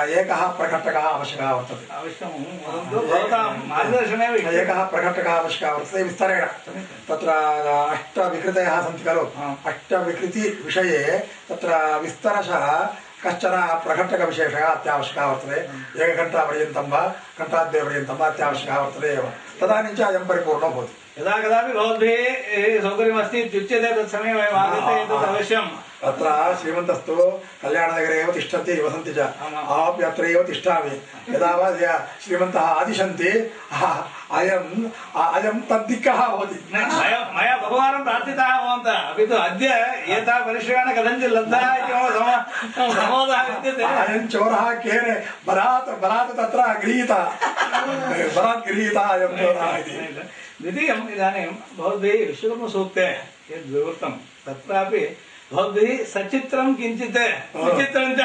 Speaker 2: एकः प्रकटकः आवश्यकः वर्तते।
Speaker 1: अवश्यं।
Speaker 2: एकः प्रकटकः आवश्यकः वर्तते विस्तरेण। तत्र अष्टविकृतयः सन्ति खलु। अष्टविकृतिविषये तत्र विस्तरशः कश्चन प्रकटकविशेषः अत्यावश्यकः वर्तते। एकघण्टापर्यन्तं वा घण्टाद्वयपर्यन्तं वा अत्यावश्यकः वर्तते एव। तदानीं च अयं परिपूर्णो भवति।
Speaker 1: यदा कदापि भवद्भिः सौकर्यमस्ति इत्युच्यते तत्समये वयम् आगत्य एतत् अवश्यं
Speaker 2: तत्र श्रीमन्तस्तु कल्याणनगरे एव तिष्ठन्ति वसन्ति च।
Speaker 1: आमाम्।
Speaker 2: अहमपि अत्र एव तिष्ठामि। यदा वा य- श्रीमन्तः आदिशन्ति अ- अयम् अ- अयं तद्दिक्कः भवति।
Speaker 1: मया मया बहुवारं प्रार्थिताः भवन्तः। अपि तु अद्य एता परिश्रमेण कथञ्चित् लब्धः इति मम सम प्रमोदः विद्यते।
Speaker 2: अयं चोरः केन बलात् बलात् तत्र गृहीतः। बलात् गृहीतः अयं चोरः इति।
Speaker 1: द्वितीयम् इदानीं भवद्भिः विश्वकर्मसूक्ते यद् विवृतं तत्रापि भवद्भिः सचित्रं किञ्चित् विचित्रं च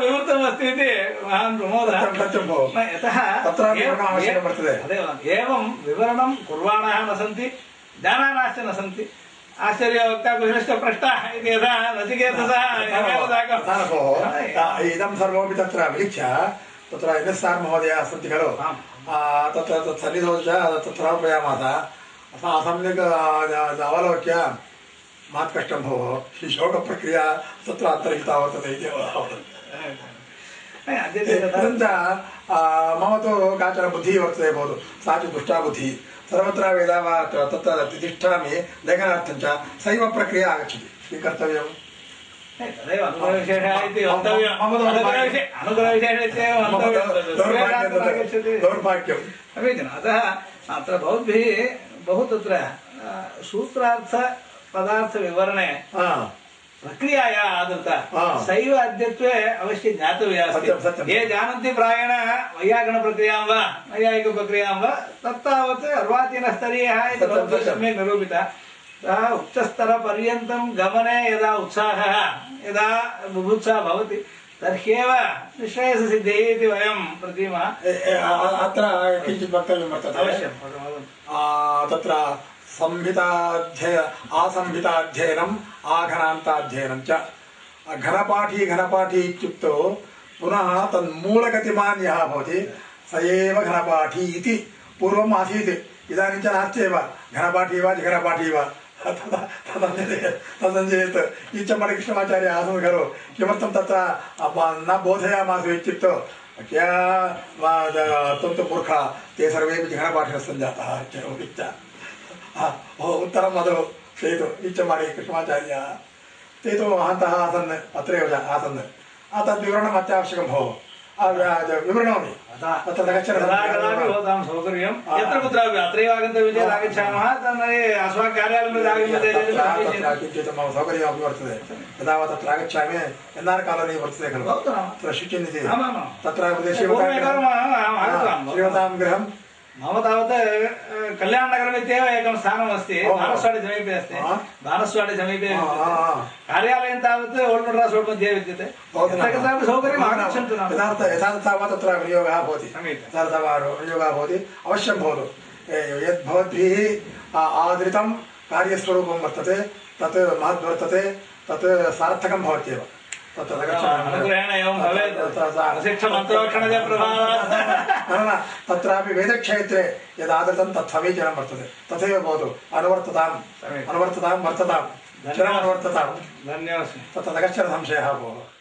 Speaker 1: विवृतमस्ति इति महान् प्रमोदः
Speaker 2: सत्यं सत्यं भो
Speaker 1: न, यतः
Speaker 2: तत्रापि
Speaker 1: एव-
Speaker 2: विवरणम् आवश्यकं वर्तते।
Speaker 1: तदेव एवं विवरणं कुर्वाणाः न सन्ति जानानाश्च न सन्ति आश्चर्यवक्ता कुशलश्च पृष्टः इति यथा नचिकेतसः यमेव साकं
Speaker 2: तथा न भोः इदं सर्वमपि तत्र विलिख्य तत्र एन् एस् आर् महोदयाः सन्ति खलु
Speaker 1: आम्।
Speaker 2: आ, तत्र तत् सन्निधौ च तत्र समर्पयामः सा सम्यक् आ, अवलोक्य महत् कष्टं भोः ही शोकप्रक्रिया तत्र अन्तर्हिता वर्तते इति इदं मम तु काचन बुद्धिः वर्तते भवतु। सा च दुष्टा बुद्धिः। सर्वत्र यदा वा तत्र तिष्ठामि लेखनार्थं च सैव प्रक्रिया आगच्छति।
Speaker 1: वक्तव्यम्।
Speaker 2: मम दौर्भाग्यं-
Speaker 1: समीचीनम् अतः अत्र भवद्भिः बहु तत्र अ, सूत्रार्थपदार्थविवरणे
Speaker 2: हा
Speaker 1: प्रक्रियाया आदृता। सैव अद्यत्वे अवश्य ज्ञातव्या। ये जानन्ति प्रायेण वैयाकरणप्रक्रियाँ वा नैयायिकप्रक्रियाँ वा तत्तावत् अर्वाचीनस्तरीयः इति भवद्भिः सम्यक् निरूपितः अतः उच्चस्तरपर्यन्तं गमने यदा उत्साहः यदा बुभुत्सा भवति तर्ह्येव निःश्रेयससिद्धिः इति वयं प्रतीमः
Speaker 2: अ- अत्र किञ्चित् वक्तव्यं वर्तते
Speaker 1: अवश्यं
Speaker 2: तत्र संहिताध्यय आसंहिताध्ययनम् आघनान्ताध्ययनं च घनपाठी घनपाठी इत्युक्तौ पुनः तन्मूलगतिमान् यः भवति स एव घनपाठी इति पूर्वम् आसीत् इदानीं च नास्ति एव घनपाठी वा जिघनपाठी वा तदा तदञ्जयेत् तदञ्जयेत् इच्छमणिकृष्णमाचार्य आसन् खलु किमर्थं तत्र अप- न बोधयामासु इत्युक्तौ क्या वा द- त्वं तु मूर्खा ते सर्वेपि जिघनपाठिनः सञ्जाताः इत्येवं ओ उत्तरं वदतु ते तु इच्छमाणि कृष्णमाचार्याः ते तु महान्तः आसन् अत्रैव ज- आसन् आ, तद्विवरणम् अत्यावश्यकं भोः विवृणोमि
Speaker 1: अतः
Speaker 2: तत्र न गच्छति
Speaker 1: यदा कदापि भवतां सौकर्यं यत्र कुत्रापि अत्रैव आगन्तव्यं चेत् आगच्छामः तन्मध्ये अस्माकं कार्यालयं प्रति आगम्यते चेत्
Speaker 2: तत्र
Speaker 1: समीचीनं।
Speaker 2: तत्र किञ्चित् मम सौकर्यमपि वर्तते यदा वा तत्र आगच्छामि एन् आर् कालोनी वर्तते खलु
Speaker 1: भवतु नाम।
Speaker 2: तत्र शुचिन् इति
Speaker 1: आमामां।
Speaker 2: तत्र
Speaker 1: पूर्वमेकवारम् अहम् आगतवान्
Speaker 2: श्रीमतां गृहं
Speaker 1: मम तावत् कल्याणनगरमित्येव एकं स्थानम् अस्ति
Speaker 2: ओ।
Speaker 1: समीपे अस्ति
Speaker 2: आ।
Speaker 1: समीपे। कार्यालयं तावत् ओल्ड् मड्रास् रोड् मध्ये विद्यते। यत्र कत्रापि सौकर्यम् आगच्छन्तु नाम
Speaker 2: यथार्थ यथार्थः वा तत्र विनियोगः भवति
Speaker 1: समीचीनं।
Speaker 2: वा विनियोगः भवति अवश्यं भवतु यद् भवद्भिः आदृतं कार्यस्वरूपं वर्तते तत् महद्वर्तते तत् सार्थकं भवत्येव।
Speaker 1: अनुग्रहेण एवं भवेत्
Speaker 2: तत्र सा-
Speaker 1: प्रशिक्षमन्त्रोक्षणज प्रभावात्
Speaker 2: न न तत्रापि वेदक्षेत्रे यदादृतं तत् समीचीनं वर्तते तथैव भवतु अनुवर्तताम्
Speaker 1: समीचीनम्।
Speaker 2: अनुवर्ततां वर्ततां चिरमनुवर्ततां
Speaker 1: धन्योऽस्मि
Speaker 2: तत्र न कश्चन संशयः भोः